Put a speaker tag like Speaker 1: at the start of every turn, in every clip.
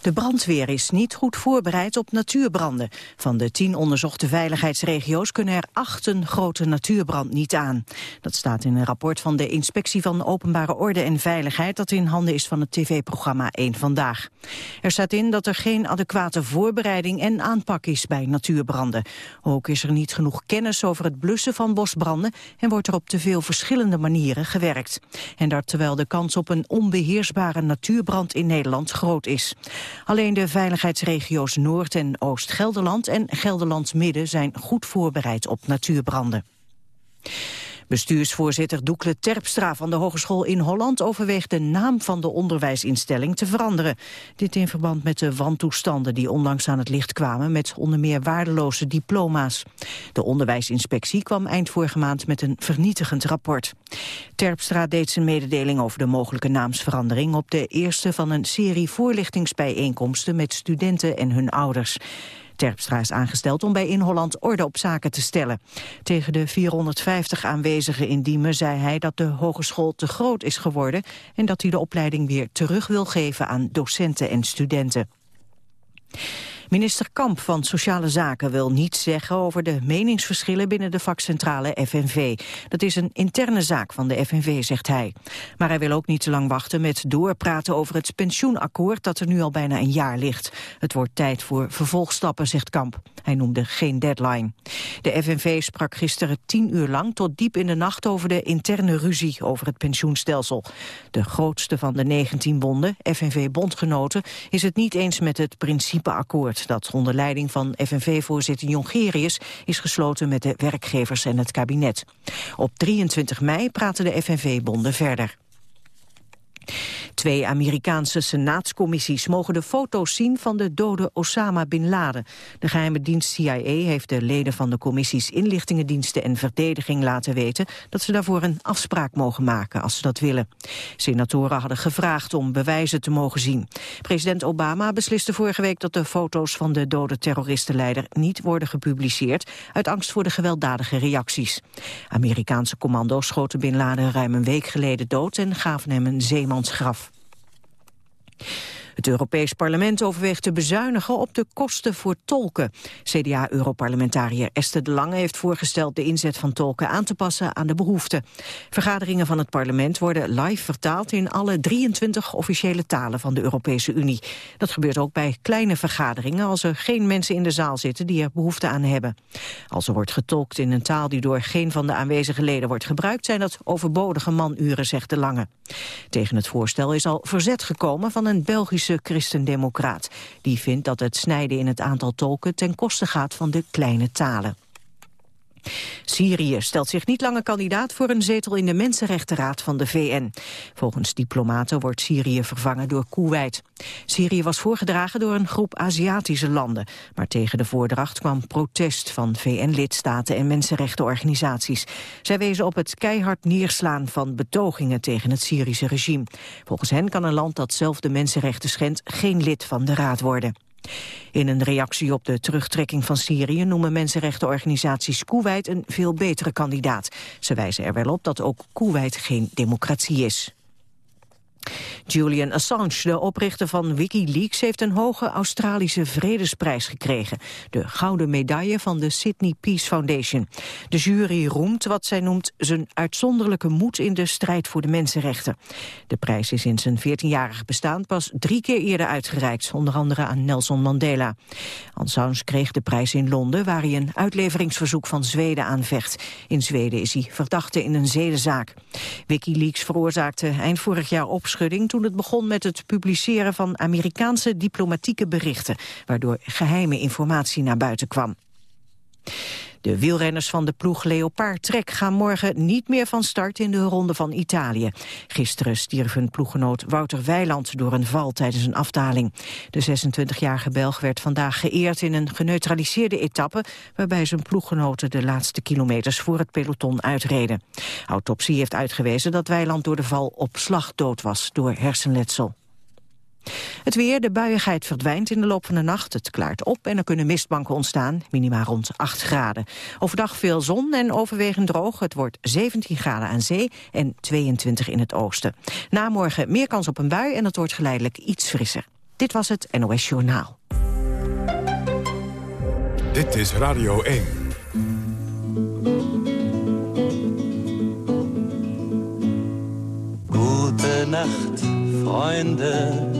Speaker 1: De brandweer is niet goed voorbereid op natuurbranden. Van de tien onderzochte veiligheidsregio's kunnen er acht een grote natuurbrand niet aan. Dat staat in een rapport van de Inspectie van Openbare Orde en Veiligheid... dat in handen is van het tv-programma 1 Vandaag. Er staat in dat er geen adequate voorbereiding en aanpak is bij natuurbranden. Ook is er niet genoeg kennis over het blussen van bosbranden... en wordt er op te veel verschillende manieren gewerkt. En dat terwijl de kans op een onbeheersbare natuurbrand in Nederland groot is. Alleen de veiligheidsregio's Noord- en Oost-Gelderland en Gelderland-Midden zijn goed voorbereid op natuurbranden. Bestuursvoorzitter Doekle Terpstra van de Hogeschool in Holland overweegt de naam van de onderwijsinstelling te veranderen. Dit in verband met de wantoestanden die onlangs aan het licht kwamen met onder meer waardeloze diploma's. De onderwijsinspectie kwam eind vorige maand met een vernietigend rapport. Terpstra deed zijn mededeling over de mogelijke naamsverandering op de eerste van een serie voorlichtingsbijeenkomsten met studenten en hun ouders. Terpstra is aangesteld om bij In Holland orde op zaken te stellen. Tegen de 450 aanwezigen in Diemen zei hij dat de hogeschool te groot is geworden... en dat hij de opleiding weer terug wil geven aan docenten en studenten. Minister Kamp van Sociale Zaken wil niets zeggen over de meningsverschillen binnen de vakcentrale FNV. Dat is een interne zaak van de FNV, zegt hij. Maar hij wil ook niet te lang wachten met doorpraten over het pensioenakkoord dat er nu al bijna een jaar ligt. Het wordt tijd voor vervolgstappen, zegt Kamp. Hij noemde geen deadline. De FNV sprak gisteren tien uur lang tot diep in de nacht over de interne ruzie over het pensioenstelsel. De grootste van de 19 bonden, FNV-bondgenoten, is het niet eens met het principeakkoord dat onder leiding van FNV-voorzitter Jongerius is gesloten met de werkgevers en het kabinet. Op 23 mei praten de FNV-bonden verder. Twee Amerikaanse senaatscommissies mogen de foto's zien van de dode Osama Bin Laden. De geheime dienst CIA heeft de leden van de commissies inlichtingendiensten en verdediging laten weten dat ze daarvoor een afspraak mogen maken als ze dat willen. Senatoren hadden gevraagd om bewijzen te mogen zien. President Obama besliste vorige week dat de foto's van de dode terroristenleider niet worden gepubliceerd uit angst voor de gewelddadige reacties. Amerikaanse commando's schoten Bin Laden ruim een week geleden dood en gaven hem een zeemansgraf. Het Europees Parlement overweegt te bezuinigen op de kosten voor tolken. CDA-europarlementariër Esther de Lange heeft voorgesteld de inzet van tolken aan te passen aan de behoeften. Vergaderingen van het parlement worden live vertaald in alle 23 officiële talen van de Europese Unie. Dat gebeurt ook bij kleine vergaderingen als er geen mensen in de zaal zitten die er behoefte aan hebben. Als er wordt getolkt in een taal die door geen van de aanwezige leden wordt gebruikt, zijn dat overbodige manuren, zegt de Lange. Tegen het voorstel is al verzet gekomen van een Belgische christendemocraat. Die vindt dat het snijden in het aantal tolken ten koste gaat van de kleine talen. Syrië stelt zich niet langer kandidaat voor een zetel in de Mensenrechtenraad van de VN. Volgens diplomaten wordt Syrië vervangen door Kuwait. Syrië was voorgedragen door een groep Aziatische landen. Maar tegen de voordracht kwam protest van VN-lidstaten en mensenrechtenorganisaties. Zij wezen op het keihard neerslaan van betogingen tegen het Syrische regime. Volgens hen kan een land dat zelf de mensenrechten schendt geen lid van de raad worden. In een reactie op de terugtrekking van Syrië noemen mensenrechtenorganisaties Kuwait een veel betere kandidaat. Ze wijzen er wel op dat ook Kuwait geen democratie is. Julian Assange, de oprichter van Wikileaks, heeft een hoge Australische vredesprijs gekregen. De gouden medaille van de Sydney Peace Foundation. De jury roemt wat zij noemt zijn uitzonderlijke moed in de strijd voor de mensenrechten. De prijs is in zijn 14-jarig bestaan pas drie keer eerder uitgereikt, onder andere aan Nelson Mandela. Assange kreeg de prijs in Londen, waar hij een uitleveringsverzoek van Zweden aanvecht. In Zweden is hij verdachte in een zedenzaak. Wikileaks veroorzaakte eind vorig jaar op toen het begon met het publiceren van Amerikaanse diplomatieke berichten, waardoor geheime informatie naar buiten kwam. De wielrenners van de ploeg Leopard Trek gaan morgen niet meer van start in de Ronde van Italië. Gisteren stierf hun ploeggenoot Wouter Weiland door een val tijdens een afdaling. De 26-jarige Belg werd vandaag geëerd in een geneutraliseerde etappe... waarbij zijn ploeggenoten de laatste kilometers voor het peloton uitreden. Autopsie heeft uitgewezen dat Weiland door de val op slag dood was door hersenletsel. Het weer, de buiigheid verdwijnt in de loop van de nacht. Het klaart op en er kunnen mistbanken ontstaan, minima rond 8 graden. Overdag veel zon en overwegend droog. Het wordt 17 graden aan zee en 22 in het oosten. Na morgen meer kans op een bui en het wordt geleidelijk iets frisser. Dit was het NOS Journaal.
Speaker 2: Dit is Radio 1.
Speaker 3: Gute Nacht, Freunde.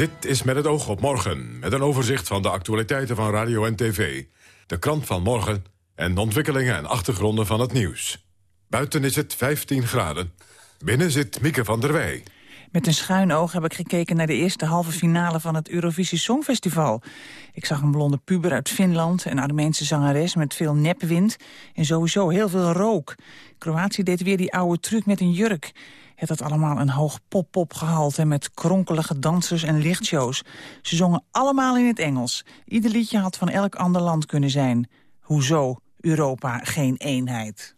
Speaker 2: Dit is met het oog op morgen, met een overzicht van de actualiteiten van radio en tv. De krant van morgen en de ontwikkelingen en achtergronden van het nieuws. Buiten is het 15 graden. Binnen zit Mieke van der Wij.
Speaker 4: Met een schuin oog heb ik gekeken naar de eerste halve finale van het Eurovisie Songfestival. Ik zag een blonde puber uit Finland, een Armeense zangeres met veel nepwind en sowieso heel veel rook. Kroatië deed weer die oude truc met een jurk. Het had allemaal een hoog pop-pop gehalte met kronkelige dansers en lichtshows. Ze zongen allemaal in het Engels. Ieder liedje had van elk ander land kunnen zijn. Hoezo Europa geen eenheid?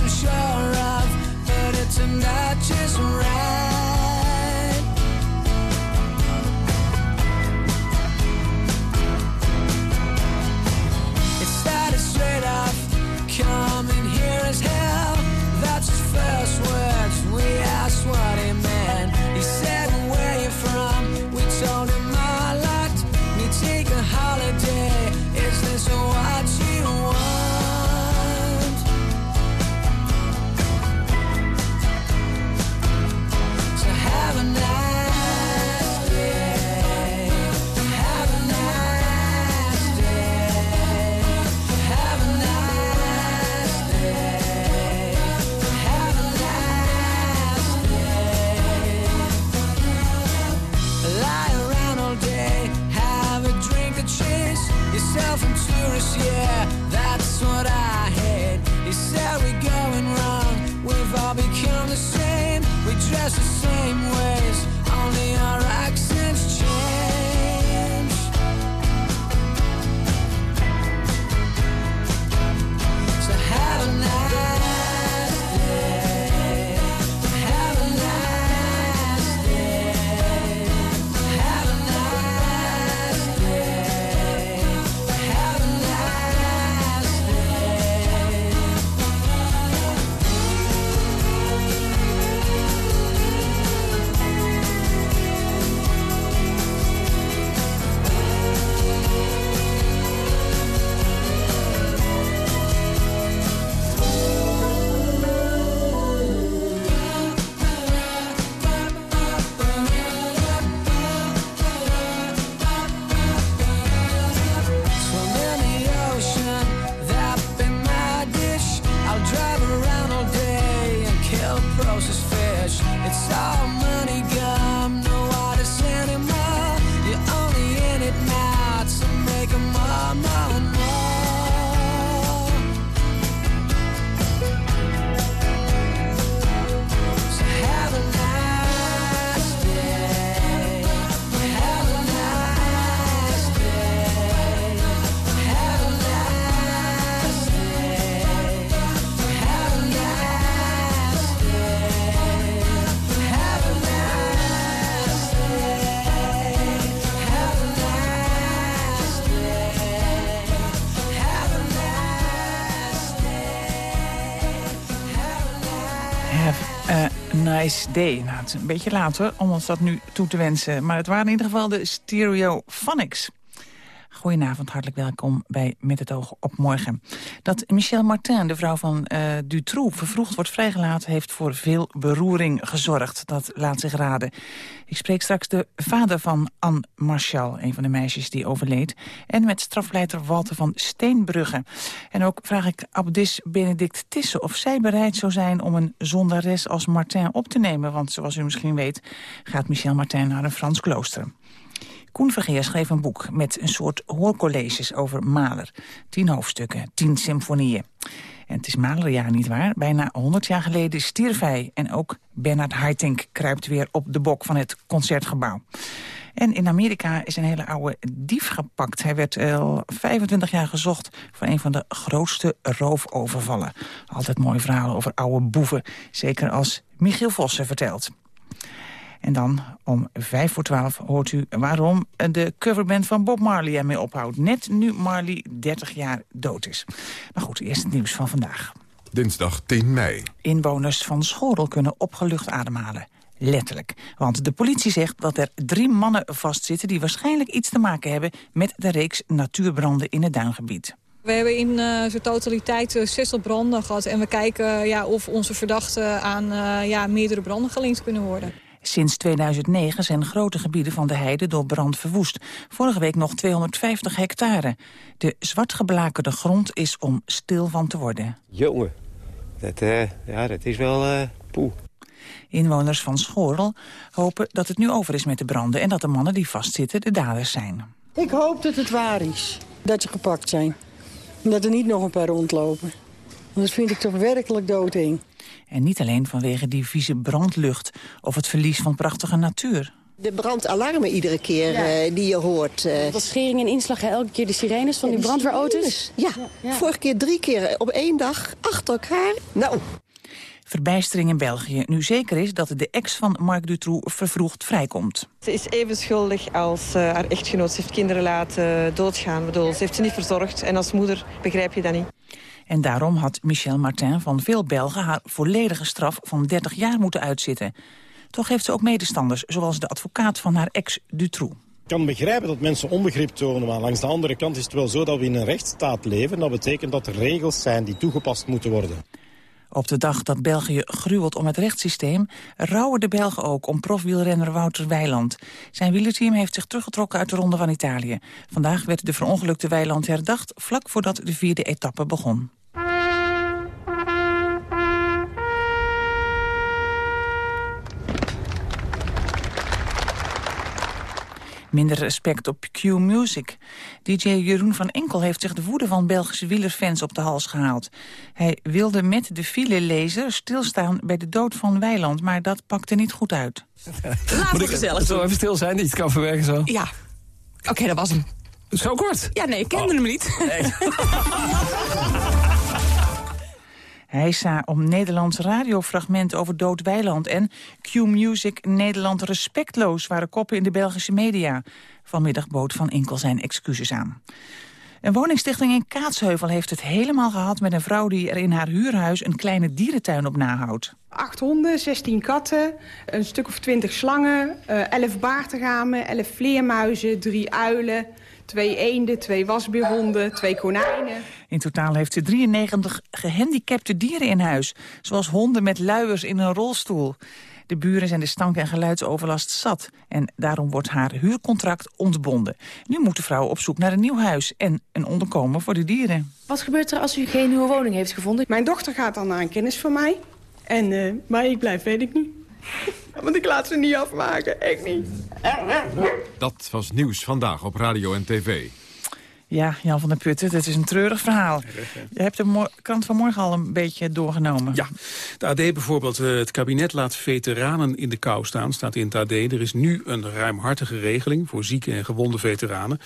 Speaker 5: I'm sure of, but it turned out just right. It started straight off, coming Day.
Speaker 4: Nou, het is een beetje laat hoor, om ons dat nu toe te wensen. Maar het waren in ieder geval de Stereophonics. Goedenavond, hartelijk welkom bij Met het oog op morgen. Dat Michel Martin, de vrouw van uh, Dutroux, vervroegd wordt vrijgelaten... heeft voor veel beroering gezorgd. Dat laat zich raden. Ik spreek straks de vader van Anne Marchal, een van de meisjes die overleed... en met strafleider Walter van Steenbrugge. En ook vraag ik abdis Benedict Tisse of zij bereid zou zijn... om een zondares als Martin op te nemen. Want zoals u misschien weet gaat Michel Martin naar een Frans klooster. Koen Vergeer schreef een boek met een soort hoorcolleges over Mahler. Tien hoofdstukken, tien symfonieën. En het is Mahlerjaar, nietwaar? Bijna 100 jaar geleden stierf hij. En ook Bernard Haitink kruipt weer op de bok van het Concertgebouw. En in Amerika is een hele oude dief gepakt. Hij werd al 25 jaar gezocht voor een van de grootste roofovervallen. Altijd mooie verhalen over oude boeven. Zeker als Michiel Vossen vertelt. En dan om vijf voor twaalf hoort u waarom de coverband van Bob Marley ermee ophoudt. Net nu Marley 30 jaar dood is. Maar goed, eerst het nieuws van vandaag.
Speaker 2: Dinsdag 10 mei.
Speaker 4: Inwoners van Schorel kunnen opgelucht ademhalen. Letterlijk. Want de politie zegt dat er drie mannen vastzitten... die waarschijnlijk iets te maken hebben met de reeks natuurbranden in het duingebied.
Speaker 6: We hebben in uh, zijn totaliteit uh, 60 branden gehad. En we kijken uh, ja, of onze verdachten aan ja, meerdere branden gelinkt kunnen worden.
Speaker 4: Sinds 2009 zijn grote gebieden van de heide door brand verwoest. Vorige week nog 250 hectare. De zwartgeblakerde grond is om stil van te worden.
Speaker 7: Jongen, dat, uh, ja, dat is wel uh, poe.
Speaker 4: Inwoners van Schorel hopen dat het nu over is met de branden... en dat de mannen die vastzitten de daders zijn.
Speaker 8: Ik hoop dat het waar is, dat ze gepakt zijn. En dat er niet nog een paar rondlopen. Want dat vind ik toch werkelijk doodeng.
Speaker 4: En niet alleen vanwege die vieze brandlucht of het verlies van prachtige natuur.
Speaker 9: De brandalarmen iedere keer ja. uh, die je hoort. Uh...
Speaker 10: Dat schering en inslag, elke keer de sirenes van ja, die brandweerauto's.
Speaker 9: Ja. ja, vorige keer drie keer op één dag achter elkaar. Nou.
Speaker 4: Verbijstering in België, nu zeker is dat de ex van Marc Dutroux vervroegd vrijkomt.
Speaker 11: Ze is even schuldig als uh, haar echtgenoot. Ze heeft kinderen laten doodgaan. Bedoel, ze heeft ze niet verzorgd en als moeder begrijp je dat niet.
Speaker 4: En daarom had Michel Martin van veel Belgen haar volledige straf van 30 jaar moeten uitzitten. Toch heeft ze ook medestanders, zoals de advocaat van haar ex Dutroux.
Speaker 12: Ik kan begrijpen dat mensen onbegrip tonen, maar langs de andere kant is het wel zo dat we in een rechtsstaat leven. Dat betekent dat er regels zijn die toegepast moeten worden.
Speaker 4: Op de dag dat België gruwelt om het rechtssysteem... rouwen de Belgen ook om profwielrenner Wouter Weiland. Zijn wielerteam heeft zich teruggetrokken uit de Ronde van Italië. Vandaag werd de verongelukte Weiland herdacht... vlak voordat de vierde etappe begon. Minder respect op Q-Music. DJ Jeroen van Enkel heeft zich de woede van Belgische wielerfans op de hals gehaald. Hij wilde met de filelezer stilstaan bij de dood van Weiland... maar dat pakte niet goed uit.
Speaker 13: Laten we gezellig
Speaker 14: Zo even stil zijn, dat je het kan verwerken zo.
Speaker 13: Ja. Oké, okay, dat was hem.
Speaker 14: Zo kort?
Speaker 13: Ja, nee, ik kende oh. hem niet. Nee.
Speaker 4: Heisa om Nederlands radiofragment over Dood Weiland... en Q-Music Nederland respectloos waren koppen in de Belgische media. Vanmiddag bood Van Inkel zijn excuses aan. Een woningstichting in Kaatsheuvel heeft het helemaal gehad met een vrouw die er in haar huurhuis een kleine dierentuin op nahoudt.
Speaker 15: Acht honden, 16 katten, een stuk of twintig slangen, uh, elf baartegamen, elf vleermuizen, drie uilen, twee eenden, twee wasbeerhonden, twee konijnen.
Speaker 4: In totaal heeft ze 93 gehandicapte dieren in huis. Zoals honden met luiers in een rolstoel. De buren zijn de stank- en geluidsoverlast zat. En daarom wordt haar huurcontract ontbonden. Nu moet de vrouw op zoek naar een nieuw huis en een onderkomen voor de dieren.
Speaker 10: Wat gebeurt er als u geen nieuwe woning heeft gevonden?
Speaker 15: Mijn dochter gaat dan naar een kennis van mij. En uh, waar ik blijf, weet ik niet. Want ik laat ze niet afmaken, echt niet.
Speaker 2: Dat was Nieuws Vandaag op Radio en TV.
Speaker 4: Ja, Jan van der Putten, dit is een treurig verhaal. Je hebt de krant van morgen al een beetje doorgenomen.
Speaker 14: Ja, de AD bijvoorbeeld. Eh, het kabinet laat veteranen in de kou staan, staat in het AD. Er is nu een ruimhartige regeling voor zieke en gewonde veteranen.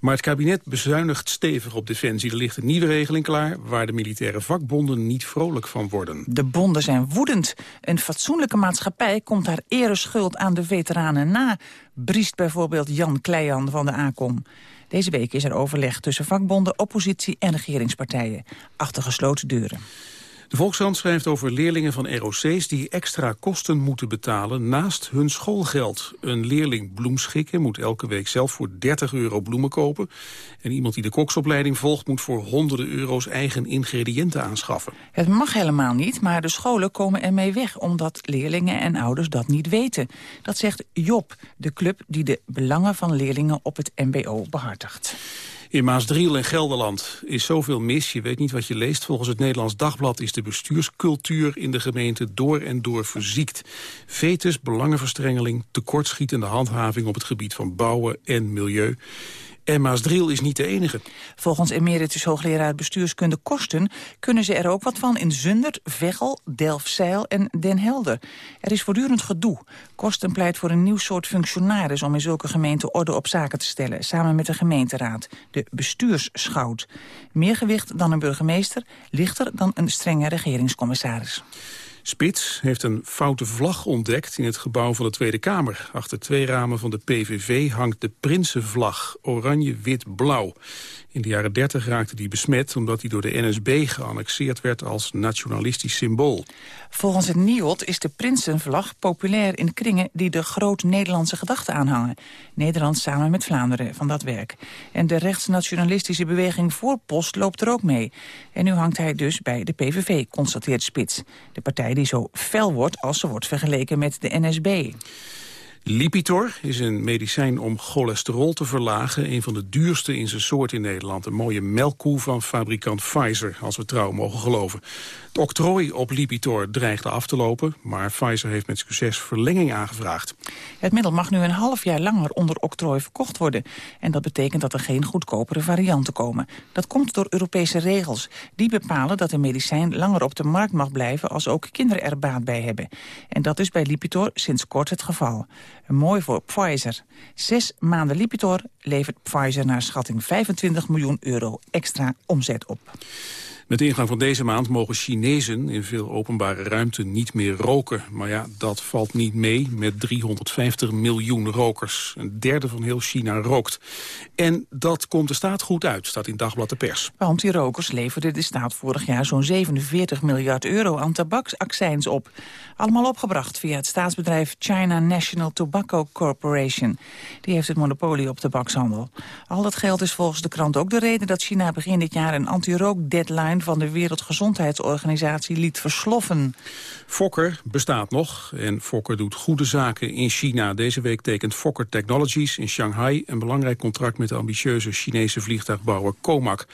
Speaker 14: Maar het kabinet bezuinigt stevig op defensie. Er ligt een nieuwe regeling klaar waar de militaire vakbonden niet vrolijk van worden.
Speaker 4: De bonden zijn woedend. Een fatsoenlijke maatschappij komt haar ereschuld aan de veteranen na. Briest bijvoorbeeld Jan Kleijan van de ACOM. Deze week is er overleg tussen vakbonden, oppositie en regeringspartijen. Achter gesloten deuren.
Speaker 14: De Volkskrant schrijft over leerlingen van ROC's die extra kosten moeten betalen naast hun schoolgeld. Een leerling bloemschikken moet elke week zelf voor 30 euro bloemen kopen. En iemand die de koksopleiding volgt moet voor honderden euro's eigen ingrediënten aanschaffen.
Speaker 4: Het mag helemaal niet, maar de scholen komen ermee weg... omdat leerlingen en ouders dat niet weten. Dat zegt Job, de club die de belangen van leerlingen op het mbo behartigt.
Speaker 14: In Maasdriel en Gelderland is zoveel mis, je weet niet wat je leest. Volgens het Nederlands Dagblad is de bestuurscultuur in de gemeente door en door verziekt. Vetus, belangenverstrengeling, tekortschietende handhaving op het gebied van bouwen en milieu. En Maasdriel is niet de enige.
Speaker 4: Volgens emeritus hoogleraar bestuurskunde Kosten... kunnen ze er ook wat van in Zundert, Veghel, Delfzijl en Den Helder. Er is voortdurend gedoe. Kosten pleit voor een nieuw soort functionaris... om in zulke gemeenten orde op zaken te stellen... samen met de gemeenteraad, de bestuursschout. Meer gewicht dan een burgemeester, lichter dan een strenge regeringscommissaris.
Speaker 14: Spits heeft een foute vlag ontdekt in het gebouw van de Tweede Kamer. Achter twee ramen van de PVV hangt de Prinsenvlag, oranje, wit, blauw. In de jaren 30 raakte die besmet omdat hij door de NSB geannexeerd werd als nationalistisch symbool.
Speaker 4: Volgens het NIOD is de Prinsenvlag populair in kringen die de groot-Nederlandse gedachten aanhangen. Nederland samen met Vlaanderen van dat werk. En de rechtsnationalistische beweging Voorpost loopt er ook mee. En nu hangt hij dus bij de PVV, constateert Spits. De partij die zo fel wordt als ze wordt vergeleken met de NSB.
Speaker 14: Lipitor is een medicijn om cholesterol te verlagen. Een van de duurste in zijn soort in Nederland. Een mooie melkkoe van fabrikant Pfizer, als we trouw mogen geloven. Octrooi op Lipitor dreigde af te lopen... maar Pfizer heeft met succes verlenging aangevraagd.
Speaker 4: Het middel mag nu een half jaar langer onder octrooi verkocht worden. En dat betekent dat er geen goedkopere varianten komen. Dat komt door Europese regels. Die bepalen dat een medicijn langer op de markt mag blijven... als ook kinderen er baat bij hebben. En dat is bij Lipitor sinds kort het geval. Mooi voor Pfizer. Zes maanden Lipitor levert Pfizer naar schatting 25 miljoen euro extra omzet op.
Speaker 14: Met ingang van deze maand mogen Chinezen in veel openbare ruimte niet meer roken. Maar ja, dat valt niet mee met 350 miljoen rokers. Een derde van heel China rookt. En dat komt de staat goed uit, staat in Dagblad de Pers.
Speaker 4: Want die rokers leverden de staat vorig jaar zo'n 47 miljard euro aan tabaksaccijns op. Allemaal opgebracht via het staatsbedrijf China National Tobacco Corporation. Die heeft het monopolie op tabakshandel. Al dat geld is volgens de krant ook de reden dat China begin dit jaar een van de Wereldgezondheidsorganisatie liet versloffen.
Speaker 14: Fokker bestaat nog en Fokker doet goede zaken in China. Deze week tekent Fokker Technologies in Shanghai een belangrijk contract met de ambitieuze Chinese vliegtuigbouwer Comac.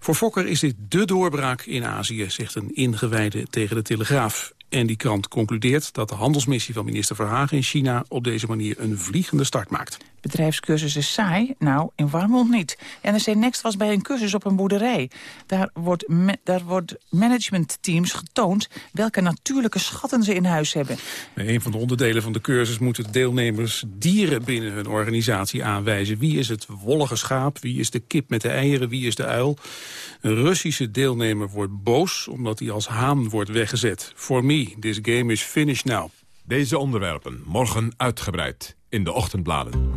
Speaker 14: Voor Fokker is dit de doorbraak in Azië, zegt een ingewijde tegen de Telegraaf. En die krant concludeert dat de handelsmissie van minister Verhagen in China op deze manier een vliegende start maakt.
Speaker 4: Bedrijfscursus is saai? Nou, in Warmond niet. NRC Next was bij een cursus op een boerderij. Daar wordt, daar wordt managementteams getoond welke natuurlijke schatten ze in huis hebben.
Speaker 14: Bij een van de onderdelen van de cursus moeten deelnemers dieren binnen hun organisatie aanwijzen. Wie is het wollige schaap, wie is de kip met de eieren, wie is de uil. Een Russische deelnemer wordt boos omdat hij als haan wordt weggezet. For me, this game is finished now.
Speaker 2: Deze onderwerpen morgen uitgebreid in de ochtendbladen.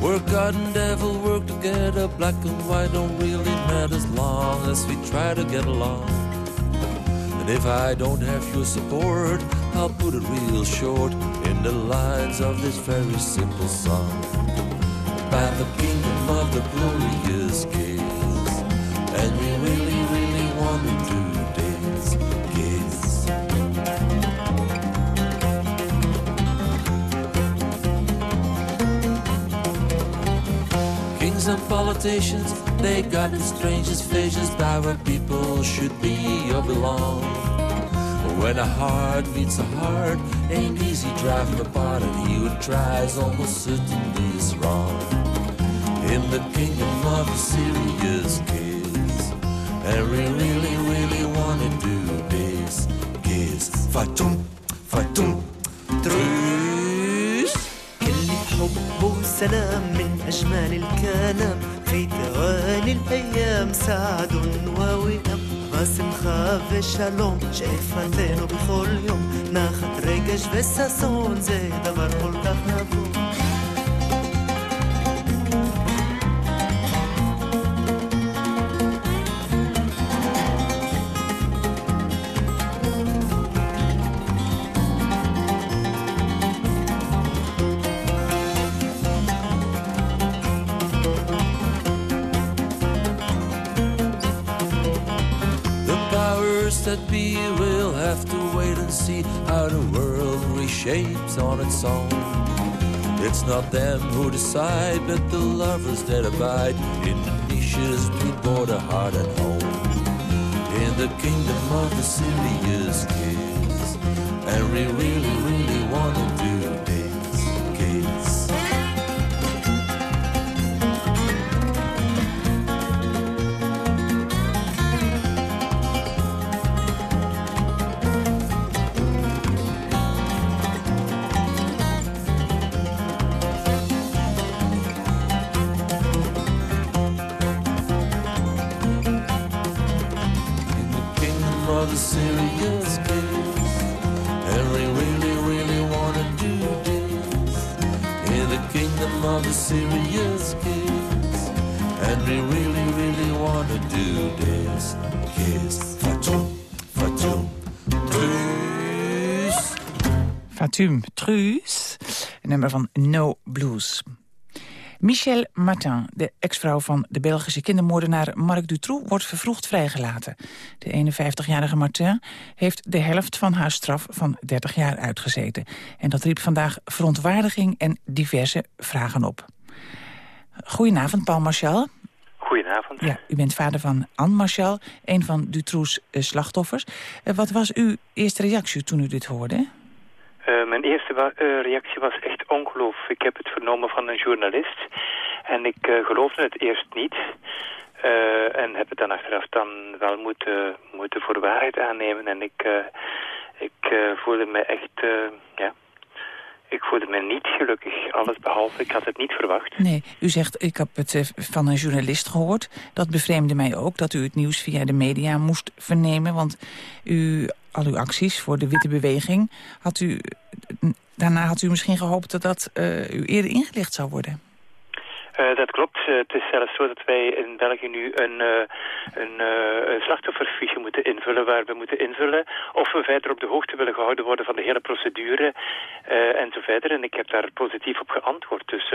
Speaker 16: Work, God and devil work together, black and white don't really matter as long as we try to get along. And if I don't have your support, I'll put it real short in the lines of this very simple song. By the kingdom of the glorious kids, and we really, really want to dance. Kings and politicians, they got the strangest visions about where people should be or belong. When a heart meets a heart, ain't easy driving apart, and he who tries almost certainly is wrong. In the kingdom of the serious kids, and we really, really wanna do this, kids. Fatum, fatum, truus.
Speaker 17: كل حب وسلام من أجمل الكلام في تواني الأيام سعد ووئام בשמחה ושלום שאיפתנו בכל יום נחת רגש וששון זה דבר כל כך נבוא
Speaker 16: reshapes on its own. It's not them who decide, but the lovers that abide in the niches between border, heart, and home. In the kingdom of the serious kids, and we really, really want to do Fatum Truus,
Speaker 4: een nummer van No Blues. Michel Martin, de ex-vrouw van de Belgische kindermoordenaar Marc Dutroux... wordt vervroegd vrijgelaten. De 51-jarige Martin heeft de helft van haar straf van 30 jaar uitgezeten. En dat riep vandaag verontwaardiging en diverse vragen op. Goedenavond, Paul Marchal.
Speaker 18: Goedenavond.
Speaker 4: Ja, u bent vader van Anne Marchal, een van Dutroux' eh, slachtoffers. Eh, wat was uw eerste reactie toen u dit hoorde?
Speaker 18: Eh, mijn eerste eh, reactie was echt ongeloof. Ik heb het vernomen van een journalist en ik eh, geloofde het eerst niet. En heb het dan achteraf dan wel moeten, moeten voor waarheid aannemen. En ik, ik voelde me echt, ja, ik voelde me niet gelukkig. Alles behalve, ik had het niet verwacht.
Speaker 4: Nee, u zegt, ik heb het van een journalist gehoord. Dat bevreemde mij ook, dat u het nieuws via de media moest vernemen. Want u, al uw acties voor de Witte Beweging... Had u, daarna had u misschien gehoopt dat dat eh, u eerder ingelicht zou worden.
Speaker 18: Eh, dat klopt. Eh, het is zelfs zo dat wij in België nu een, eh, een, een slachtofferfiche moeten invullen, waar we moeten invullen of we verder op de hoogte willen gehouden worden van de hele procedure en zo verder. En ik heb daar positief op geantwoord. Dus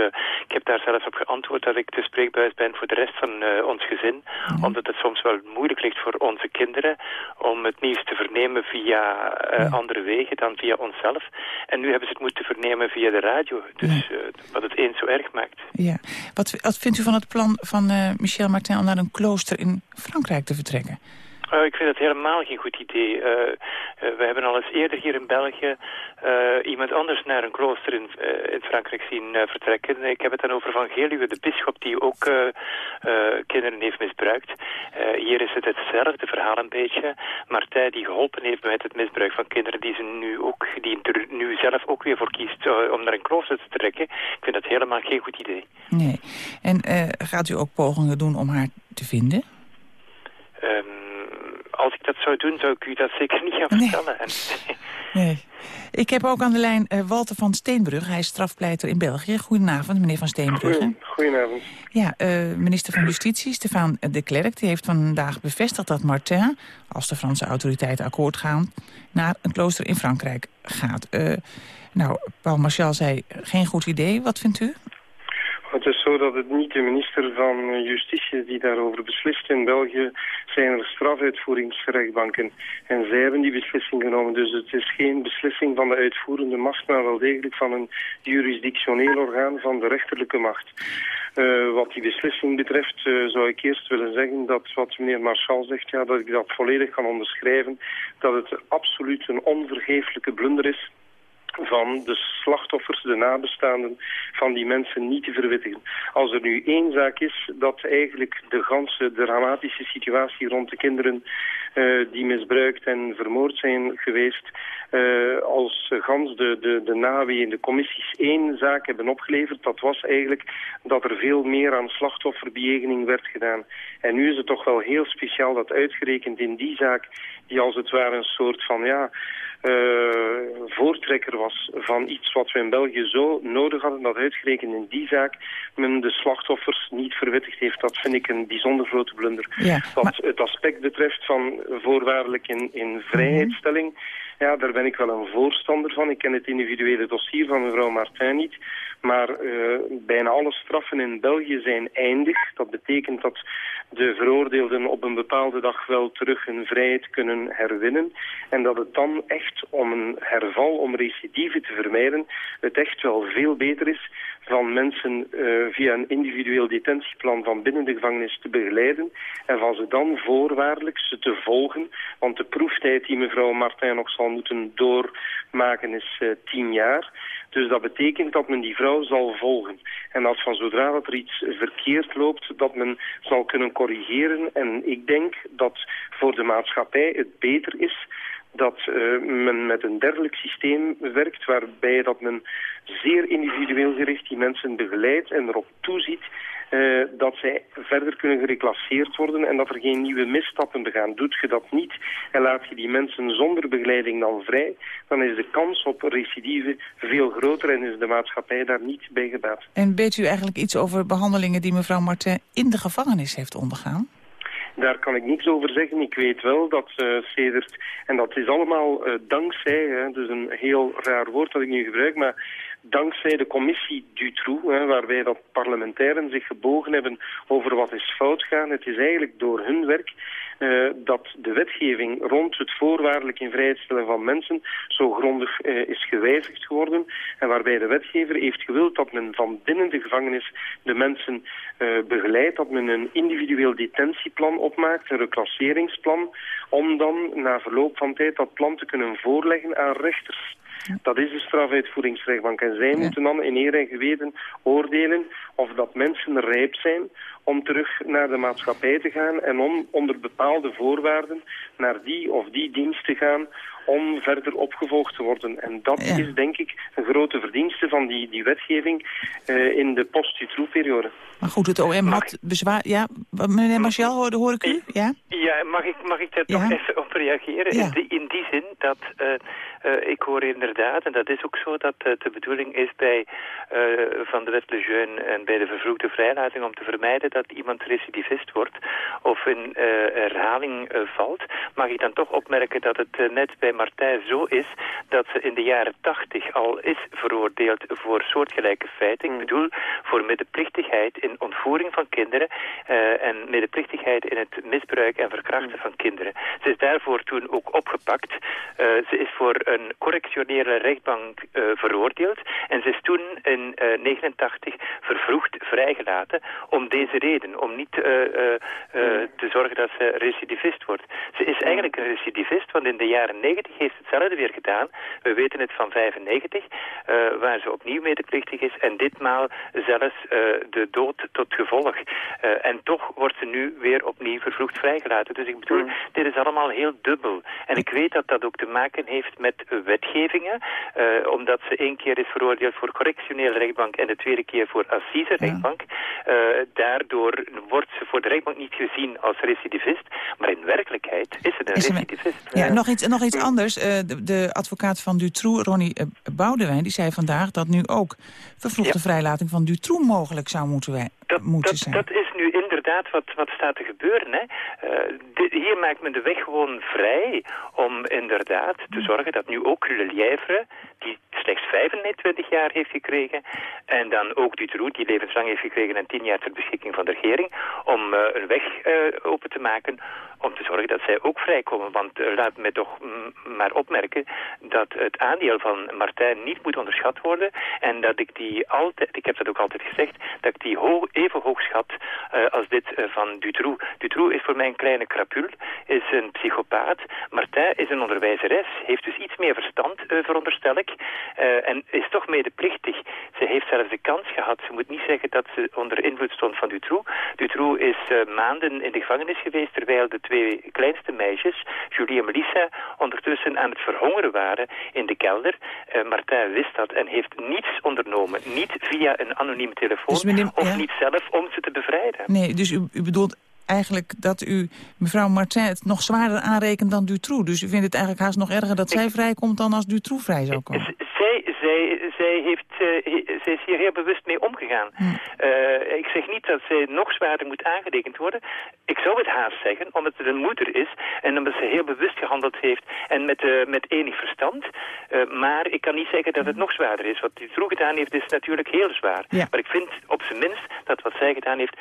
Speaker 18: ik heb daar zelfs op geantwoord dat ik de spreekbuis ben voor de rest van ons gezin. Omdat het soms wel moeilijk ligt voor onze kinderen om het nieuws te vernemen via eh, andere wegen dan via onszelf. En nu hebben ze het moeten vernemen via de radio. Dus wat het eens zo erg maakt.
Speaker 4: Ja. Wat, vindt u van het plan van eh, Michel Martin om naar een klooster in Frankrijk te vertrekken?
Speaker 18: Eh, ik vind het helemaal geen goed idee. Eh, eh, we hebben al eens eerder hier in België iemand anders naar een klooster in, in Frankrijk zien vertrekken. Ik heb het dan over Van Geluwe, de bisschop die ook kinderen heeft misbruikt. Hier is het hetzelfde verhaal een beetje. Martijn die geholpen heeft met het misbruik van kinderen die ze nu ook, die er nu zelf ook weer voor kiest om naar een klooster te trekken. Ik vind dat helemaal geen goed idee.
Speaker 4: Nee. En gaat u ook pogingen doen om haar te vinden?
Speaker 18: Ehm, als ik dat zou doen, zou ik u dat zeker niet gaan vertellen. En,
Speaker 4: Nee. Ik heb ook aan de lijn eh, Walter van Steenbrug. Hij is strafpleiter in België. Goedenavond, meneer van Steenbrugge.
Speaker 19: Goedenavond.
Speaker 4: Ja, eh, minister van Justitie, Stefan de Klerk... die heeft vandaag bevestigd dat Martin, als de Franse autoriteiten akkoord gaan... naar een klooster in Frankrijk gaat. Eh, nou, Paul Marchal zei, geen goed idee. Wat vindt u?
Speaker 19: Het is zo dat het niet de minister van Justitie die daarover beslist. In België zijn er strafuitvoeringsrechtbanken. En zij hebben die beslissing genomen. Dus het is geen beslissing van de uitvoerende macht, maar wel degelijk van een jurisdictioneel orgaan van de rechterlijke macht. Eh, wat die beslissing betreft eh, zou ik eerst willen zeggen dat wat meneer Marchal zegt, ja, dat ik dat volledig kan onderschrijven. Dat het absoluut een onvergeeflijke blunder is van de slachtoffers, de nabestaanden van die mensen niet te verwittigen. Als er nu één zaak is dat eigenlijk de ganse dramatische situatie rond de kinderen uh, die misbruikt en vermoord zijn geweest, uh, als gans de, de, de naweeën, de commissies één zaak hebben opgeleverd. Dat was eigenlijk dat er veel meer aan slachtofferbejegening werd gedaan. En nu is het toch wel heel speciaal dat uitgerekend in die zaak, die als het ware een soort van, ja, uh, voortrekker was van iets wat we in België zo nodig hadden, dat uitgerekend in die zaak men de slachtoffers niet verwittigd heeft. Dat vind ik een bijzonder grote blunder.
Speaker 4: Ja,
Speaker 19: wat het aspect betreft van voorwaardelijk in, in vrijheidstelling, ja, daar ben ik wel een voorstander van. Ik ken het individuele dossier van mevrouw Martin niet. Maar uh, bijna alle straffen in België zijn eindig. Dat betekent dat de veroordeelden op een bepaalde dag wel terug hun vrijheid kunnen herwinnen. En dat het dan echt om een herval, om recidive te vermijden, het echt wel veel beter is van mensen uh, via een individueel detentieplan van binnen de gevangenis te begeleiden en van ze dan voorwaardelijk ze te volgen. Want de proeftijd die mevrouw Martin nog zal moeten doormaken is uh, tien jaar. Dus dat betekent dat men die vrouw zal volgen. En dat van zodra dat er iets verkeerd loopt, dat men zal kunnen corrigeren. En ik denk dat voor de maatschappij het beter is dat uh, men met een dergelijk systeem werkt, waarbij dat men zeer individueel gericht die mensen begeleidt en erop toeziet uh, dat zij verder kunnen gereclasseerd worden en dat er geen nieuwe misstappen begaan. Doet je dat niet en laat je die mensen zonder begeleiding dan vrij, dan is de kans op recidive veel groter en is de maatschappij daar niet bij gebaat.
Speaker 4: En weet u eigenlijk iets over behandelingen die mevrouw Martin in de gevangenis heeft ondergaan?
Speaker 19: Daar kan ik niets over zeggen. Ik weet wel dat uh, sedert, en dat is allemaal uh, dankzij, hè, dus een heel raar woord dat ik nu gebruik, maar dankzij de commissie Dutroux, hè, waarbij dat parlementairen zich gebogen hebben over wat is fout gaan. Het is eigenlijk door hun werk uh, dat de wetgeving rond het voorwaardelijk in vrijheid stellen van mensen zo grondig uh, is gewijzigd geworden. En waarbij de wetgever heeft gewild dat men van binnen de gevangenis de mensen uh, begeleidt, dat men een individueel detentieplan opmaakt, een reclasseringsplan, om dan na verloop van tijd dat plan te kunnen voorleggen aan rechters. Dat is de strafuitvoeringsrechtbank. En zij ja. moeten dan in eer en geweten oordelen of dat mensen rijp zijn om terug naar de maatschappij te gaan en om onder bepaalde voorwaarden naar die of die dienst te gaan om verder opgevolgd te worden. En dat ja. is denk ik een grote verdienste van die, die wetgeving uh, in de post-Dutroux-periode.
Speaker 4: Maar goed, het OM had bezwaar... Ja, meneer Marchal, hoorde, hoor ik u? Ja,
Speaker 18: ja mag, ik, mag ik daar ja. toch even op reageren? Ja. In, die, in die zin dat... Uh, uh, ik hoor inderdaad, en dat is ook zo, dat de bedoeling is bij Van de Wet Lejeune en bij de vervroegde vrijlating om te vermijden dat iemand recidivist wordt of in herhaling valt. Mag ik dan toch opmerken dat het net bij Martijn zo is dat ze in de jaren tachtig al is veroordeeld voor soortgelijke feiten. Ik bedoel voor medeplichtigheid in ontvoering van kinderen en medeplichtigheid in het misbruik en verkrachten van kinderen. Ze is daarvoor toen ook opgepakt. ze is voor een correctionele rechtbank uh, veroordeeld. En ze is toen in 1989 uh, vervroegd vrijgelaten om deze reden. Om niet uh, te zorgen dat ze recidivist wordt. Ze is eigenlijk een recidivist, want in de jaren 90 heeft ze hetzelfde weer gedaan. We weten het van 95, waar ze opnieuw medeplichtig is. En ditmaal zelfs de dood tot gevolg. en toch wordt ze nu weer opnieuw vervroegd vrijgelaten. Dus ik bedoel, mm. dit is allemaal heel dubbel. En ik weet dat dat ook te maken heeft met wetgevingen. Omdat ze één keer is veroordeeld voor correctionele rechtbank en de tweede keer voor assise rechtbank. Ja. Daardoor wordt ze voor de rechtbank niet gezien als recidivist. Maar in werkelijkheid is ze een is recidivist.
Speaker 4: Ja, ja, Nog, iets, nog iets anders. Uh, de, de, advocaat van Dutroux, Ronnie Boudewijn, die zei vandaag dat nu ook vervroegde ja. vrijlating van Dutroux mogelijk zou moeten, wij,
Speaker 18: dat,
Speaker 4: moeten
Speaker 18: dat,
Speaker 4: zijn.
Speaker 18: Dat is nu inderdaad wat, wat staat te gebeuren. Hè. Uh, dit, hier maakt men de weg gewoon vrij om inderdaad te zorgen dat nu ook Le Lièvre, die slechts 25 jaar heeft gekregen, en dan ook Dutroux, die levenslang heeft gekregen en 10 jaar ter beschikking van de regering, om uh, een weg uh, open te maken om te zorgen dat zij ook vrijkomen. Want uh, laat mij toch maar opmerken dat het aandeel van Martijn niet moet onderschat worden en dat ik die altijd, ik heb dat ook altijd gezegd, dat ik die even hoog schat als dit van Dutroux. Dutroux is voor mij een kleine krapul, is een psychopaat. Martijn is een onderwijzeres, heeft dus iets meer verstand, veronderstel ik, en is toch medeplichtig. Ze heeft zelfs de kans gehad, ze moet niet zeggen dat ze onder invloed stond van Dutroux. Dutroux is maanden in de gevangenis geweest, terwijl de twee kleinste meisjes, Julie en Melissa, ondertussen aan het verhongeren waren in de kelder. Uh, Martin wist dat en heeft niets ondernomen. Niet via een anonieme telefoon
Speaker 4: Dus meneer-
Speaker 18: of
Speaker 4: ja.
Speaker 18: niet zelf om ze te bevrijden.
Speaker 4: Nee, dus u, u bedoelt eigenlijk dat u mevrouw Martin het nog zwaarder aanrekent dan Dutroux. Dus u vindt het eigenlijk haast nog erger dat zij vrijkomt dan als Dutroux vrij zou komen.
Speaker 18: Zij, zij, zij, heeft, eh, zij is hier heel bewust mee omgegaan. Eh, ik zeg niet dat zij nog zwaarder moet aangerekend worden. Ik zou het haast zeggen, omdat het een moeder is en omdat ze heel bewust gehandeld heeft en met, eh, met enig verstand. Eh, maar ik kan niet zeggen dat het nog zwaarder is. Wat Troe gedaan heeft is natuurlijk heel zwaar.
Speaker 4: Ja.
Speaker 18: Maar ik vind op zijn minst dat wat zij gedaan heeft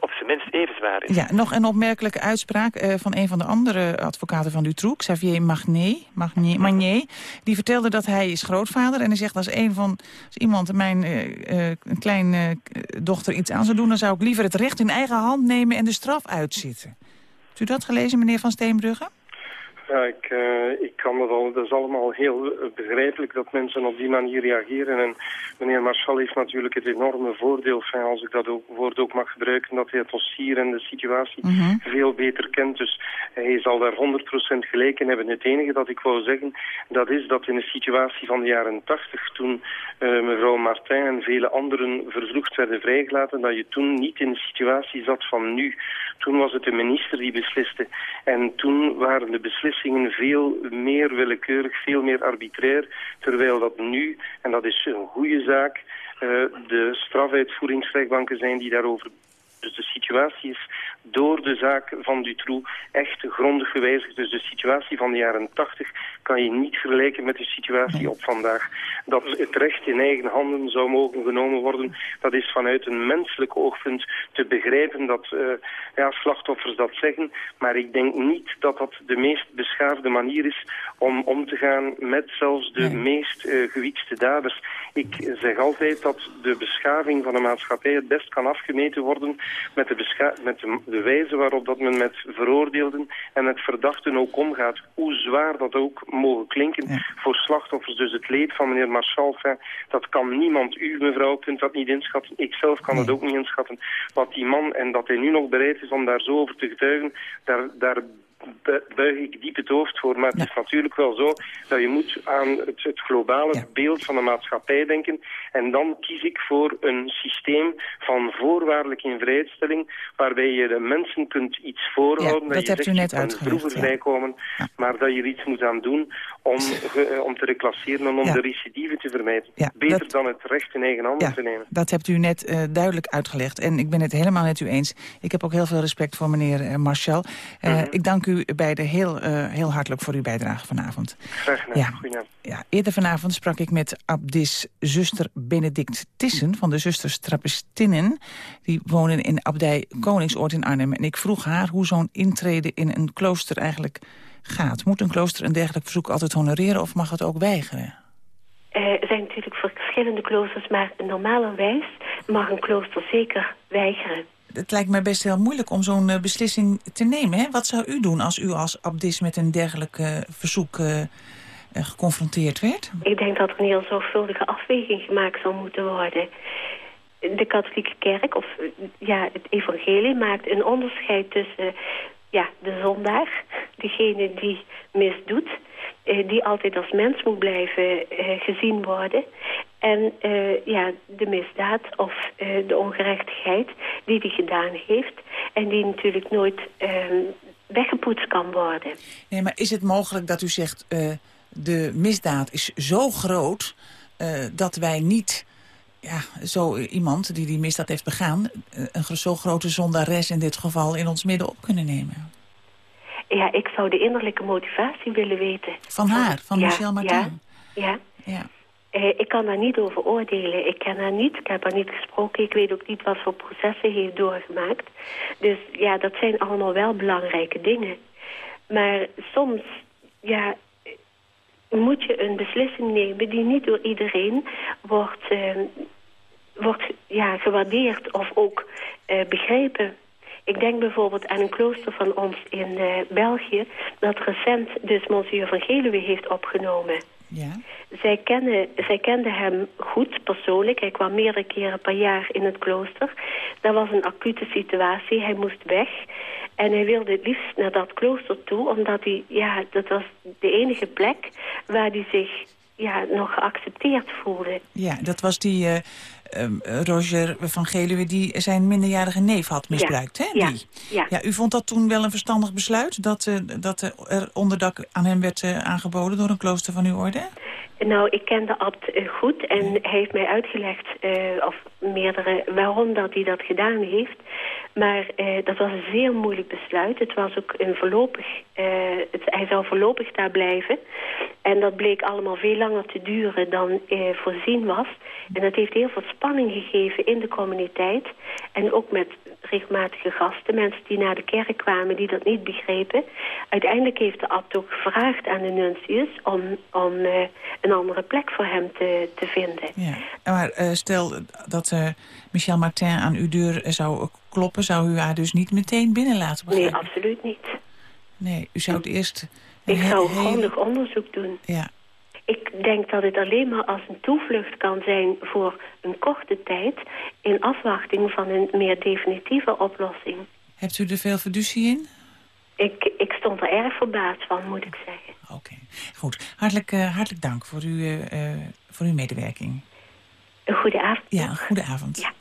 Speaker 18: op zijn minst even.
Speaker 4: Ja, nog een opmerkelijke uitspraak eh, van een van de andere advocaten van Dutroux, Xavier Magnier, Magnier. Die vertelde dat hij is grootvader en hij zegt als een van als iemand mijn eh, eh, eh, dochter iets aan zou doen, dan zou ik liever het recht in eigen hand nemen en de straf uitzitten. Heeft u dat gelezen, meneer Van Steenbrugge?
Speaker 19: Ja, ik, eh, ik kan dat al. Dat is allemaal heel eh, begrijpelijk dat mensen op die manier reageren. En meneer Marchal heeft natuurlijk het enorme voordeel, enfin, als ik dat ook, woord ook mag gebruiken, dat hij het dossier en de situatie veel beter kent. Dus hij zal daar 100% gelijk in hebben. Het enige dat ik wou zeggen, dat is dat in de situatie van de jaren 80, toen eh, mevrouw Martin en vele anderen vervroegd werden vrijgelaten, dat je toen niet in de situatie zat van nu. Toen was het de minister die besliste. En toen waren de beslissingen veel meer willekeurig, veel meer arbitrair. Terwijl dat nu, en dat is een goede zaak, eh, de strafuitvoeringsrechtbanken zijn die daarover dus de situatie is door de zaak van Dutroux echt grondig gewijzigd. Dus de situatie van de jaren 80 kan je niet vergelijken met de situatie op vandaag. Dat het recht in eigen handen zou mogen genomen worden, dat is vanuit een menselijk oogpunt te begrijpen dat eh, ja, slachtoffers dat zeggen. Maar ik denk niet dat dat de meest beschaafde manier is om om te gaan met zelfs de meest eh gewiekste daders. Ik zeg altijd dat de beschaving van de maatschappij het best kan afgemeten worden met de, met de, wijze waarop dat men met veroordeelden en met verdachten ook omgaat. Hoe zwaar dat ook mogen klinken voor slachtoffers. Dus het leed van meneer Marchal, dat kan niemand. U, mevrouw, kunt dat niet inschatten. Ik zelf kan dat ook niet inschatten. Wat die man, en dat hij nu nog bereid is om daar zo over te getuigen, daar... daar buig ik diep het hoofd voor. Maar het is natuurlijk wel zo dat je moet aan het, het globale beeld van de maatschappij denken. En dan kies ik voor een systeem van voorwaardelijke invrijstelling, waarbij je de mensen kunt iets voorhouden.
Speaker 4: Ja, dat
Speaker 19: je
Speaker 4: hebt u
Speaker 19: zegt,
Speaker 4: net
Speaker 19: je kan
Speaker 4: uitgelegd,
Speaker 19: vrijkomen, maar dat je er iets moet aan doen om, ge- eh, om te reclasseren en om
Speaker 4: Ja.
Speaker 19: de recidive te vermijden.
Speaker 4: Ja,
Speaker 19: Beter
Speaker 4: dat-
Speaker 19: dan het recht in eigen handen
Speaker 4: Ja,
Speaker 19: te nemen.
Speaker 4: dat hebt u net eh, duidelijk uitgelegd. En ik ben het helemaal met u eens. Ik heb ook heel veel respect voor meneer Marchal. Eh,
Speaker 19: Mhm.
Speaker 4: Ik dank u beiden heel, heel hartelijk voor uw bijdrage vanavond.
Speaker 19: Graag gedaan.
Speaker 4: Ja, eerder vanavond sprak ik met Abdis zuster Benedict Tissen... van de zusters Trappistinnen. Die wonen in abdij Koningsoord in Arnhem. En ik vroeg haar hoe zo'n intrede in een klooster eigenlijk gaat. Moet een klooster een dergelijk verzoek altijd honoreren... of mag het ook weigeren?
Speaker 20: Eh, er zijn natuurlijk verschillende kloosters, maar normalerwijs mag een klooster zeker weigeren.
Speaker 4: Het lijkt mij best heel moeilijk om zo'n eh, beslissing te nemen. Hè? Wat zou u doen als u als abdis met een dergelijk eh, verzoek geconfronteerd werd?
Speaker 20: Ik denk dat er een heel zorgvuldige afweging gemaakt zou moeten worden. De katholieke kerk, of ja, het evangelie, maakt een onderscheid tussen ja, de zondaar, degene die misdoet, eh, die altijd als mens moet blijven eh, gezien worden. En eh, ja, de misdaad of de ongerechtigheid die die gedaan heeft en die natuurlijk nooit eh, weggepoetst kan worden.
Speaker 4: Nee, maar is het mogelijk dat u zegt... de misdaad is zo groot dat wij niet... Ja, zo iemand die die misdaad heeft begaan... eh, een zo grote zondares in dit geval in ons midden op kunnen nemen?
Speaker 20: Ja, ik zou de innerlijke motivatie willen weten.
Speaker 4: Van haar, van
Speaker 20: Ja,
Speaker 4: Michel Martin?
Speaker 20: Ja, ja.
Speaker 4: Ja.
Speaker 20: Eh, ik kan daar niet over oordelen. Ik ken haar niet, ik heb haar niet gesproken. Ik weet ook niet wat voor processen heeft doorgemaakt. Dus ja, dat zijn allemaal wel belangrijke dingen. Maar soms, ja, moet je een beslissing nemen die niet door iedereen wordt, eh, wordt ja, gewaardeerd of ook eh, begrepen. Ik denk bijvoorbeeld aan een klooster van ons in eh, België... dat recent dus Monsieur van Geluwe heeft opgenomen.
Speaker 4: Ja.
Speaker 20: Zij, kennen, zij kende hem goed, persoonlijk. Hij kwam meerdere keren per jaar in het klooster. Dat was een acute situatie, hij moest weg. En hij wilde het liefst naar dat klooster toe, omdat hij, ja, dat was de enige plek waar hij zich ja, nog geaccepteerd voelde.
Speaker 4: Ja, dat was die eh, ehm, Roger van Geluwe die zijn minderjarige neef had misbruikt, hè?
Speaker 20: Ja,
Speaker 4: Die.
Speaker 20: ja.
Speaker 4: ja. U vond dat toen wel een verstandig besluit? Dat, eh, dat er onderdak aan hem werd eh, aangeboden door een klooster van uw orde?
Speaker 20: Nou, ik ken de abt eh, goed en hij heeft mij uitgelegd, eh, of meerdere, waarom dat hij dat gedaan heeft. Maar eh, dat was een zeer moeilijk besluit. Het was ook een voorlopig, eh, hij zou voorlopig daar blijven. En dat bleek allemaal veel langer te duren dan eh, voorzien was. En dat heeft heel veel spanning gegeven in de communiteit. En ook met regelmatige gasten, mensen die naar de kerk kwamen die dat niet begrepen. Uiteindelijk heeft de abt ook gevraagd aan de nuntius om, om een andere plek voor hem te, te vinden.
Speaker 4: Ja. Maar stel dat Michel Martin aan uw deur zou kloppen... zou u haar dus niet meteen binnen laten
Speaker 20: Nee,
Speaker 4: begrijpen?
Speaker 20: absoluut niet.
Speaker 4: Nee, u zou het eerst...
Speaker 20: Ik zou grondig onderzoek doen.
Speaker 4: Ja.
Speaker 20: Ik denk dat het alleen maar als een toevlucht kan zijn voor een korte tijd... in afwachting van een meer definitieve oplossing.
Speaker 4: Hebt u er veel fiducie in?
Speaker 20: Ik, ik stond er erg verbaasd van, moet ik zeggen.
Speaker 4: Goed, hartelijk, eh, hartelijk dank voor, uw, eh, eh, voor uw medewerking.
Speaker 20: Een goede avond.
Speaker 4: Ja, een goede avond.
Speaker 20: Ja,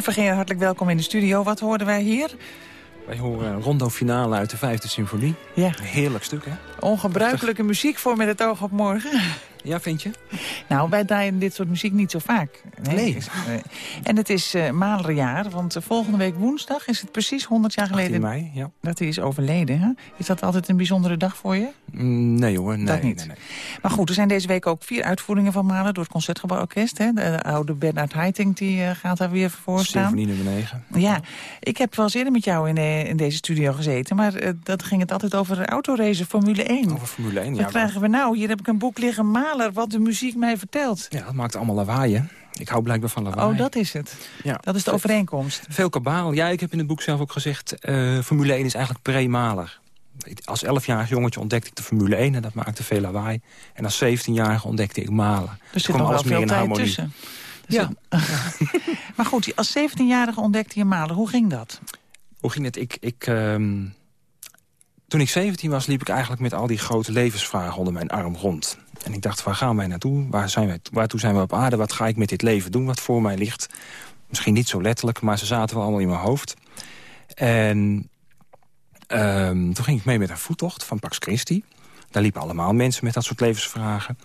Speaker 4: Koen Vergeer, hartelijk welkom in de studio. Wat hoorden wij hier?
Speaker 21: Wij horen rondo finale uit de vijfde symfonie.
Speaker 4: Ja.
Speaker 21: Een heerlijk stuk, hè?
Speaker 4: Ongebruikelijke muziek voor met het oog op morgen.
Speaker 21: Ja, vind je?
Speaker 4: Nou, wij draaien dit soort muziek niet zo vaak.
Speaker 21: Nee.
Speaker 4: Is- eh, En het is Malerjaar, want eh, volgende week woensdag is het precies 100 jaar geleden
Speaker 21: 18 mei, ja.
Speaker 4: dat hij is overleden. Hè? Is dat altijd een bijzondere dag voor je?
Speaker 21: Mm, Nee hoor, nee.
Speaker 4: Dat niet.
Speaker 21: nee, nee.
Speaker 4: Maar goed, er zijn deze week ook vier uitvoeringen van Mahler door het Concertgebouworkest. Hè? De, de oude Bernard Haitink die, gaat daar weer voor staan.
Speaker 21: Symfonie nummer 9.
Speaker 4: Ja, ik heb wel eens eerder met jou in, in deze studio gezeten... maar dat ging het altijd over autoracen, Formule 1.
Speaker 21: Over Formule 1,
Speaker 4: Wat
Speaker 21: ja.
Speaker 4: krijgen we nou? Hier heb ik een boek liggen, Mahler, wat de muziek mij vertelt.
Speaker 21: Ja, dat maakt allemaal lawaai, hè? Ik hou blijkbaar van lawaai.
Speaker 4: Oh, dat is het.
Speaker 21: Ja.
Speaker 4: Dat is de overeenkomst.
Speaker 21: Veel kabaal. Ja, ik heb in het boek zelf ook gezegd... eh, Formule 1 is eigenlijk pre-maler. Als 11-jarig jongetje ontdekte ik de Formule 1 en dat maakte veel lawaai. En als 17-jarige ontdekte ik malen.
Speaker 4: Er zit nog wel veel tijd tussen.
Speaker 21: Ja.
Speaker 4: maar goed, als 17-jarige ontdekte je Mahler. Hoe ging dat?
Speaker 21: Hoe ging het? Ik, ik, ehm, toen ik 17 was, liep ik eigenlijk met al die grote levensvragen onder mijn arm rond. En ik dacht, waar gaan wij naartoe? Waar zijn wij, waartoe zijn we op aarde? Wat ga ik met dit leven doen wat voor mij ligt? Misschien niet zo letterlijk, maar ze zaten wel allemaal in mijn hoofd. En ehm, toen ging ik mee met een voettocht van Pax Christi. Daar liepen allemaal mensen met dat soort levensvragen.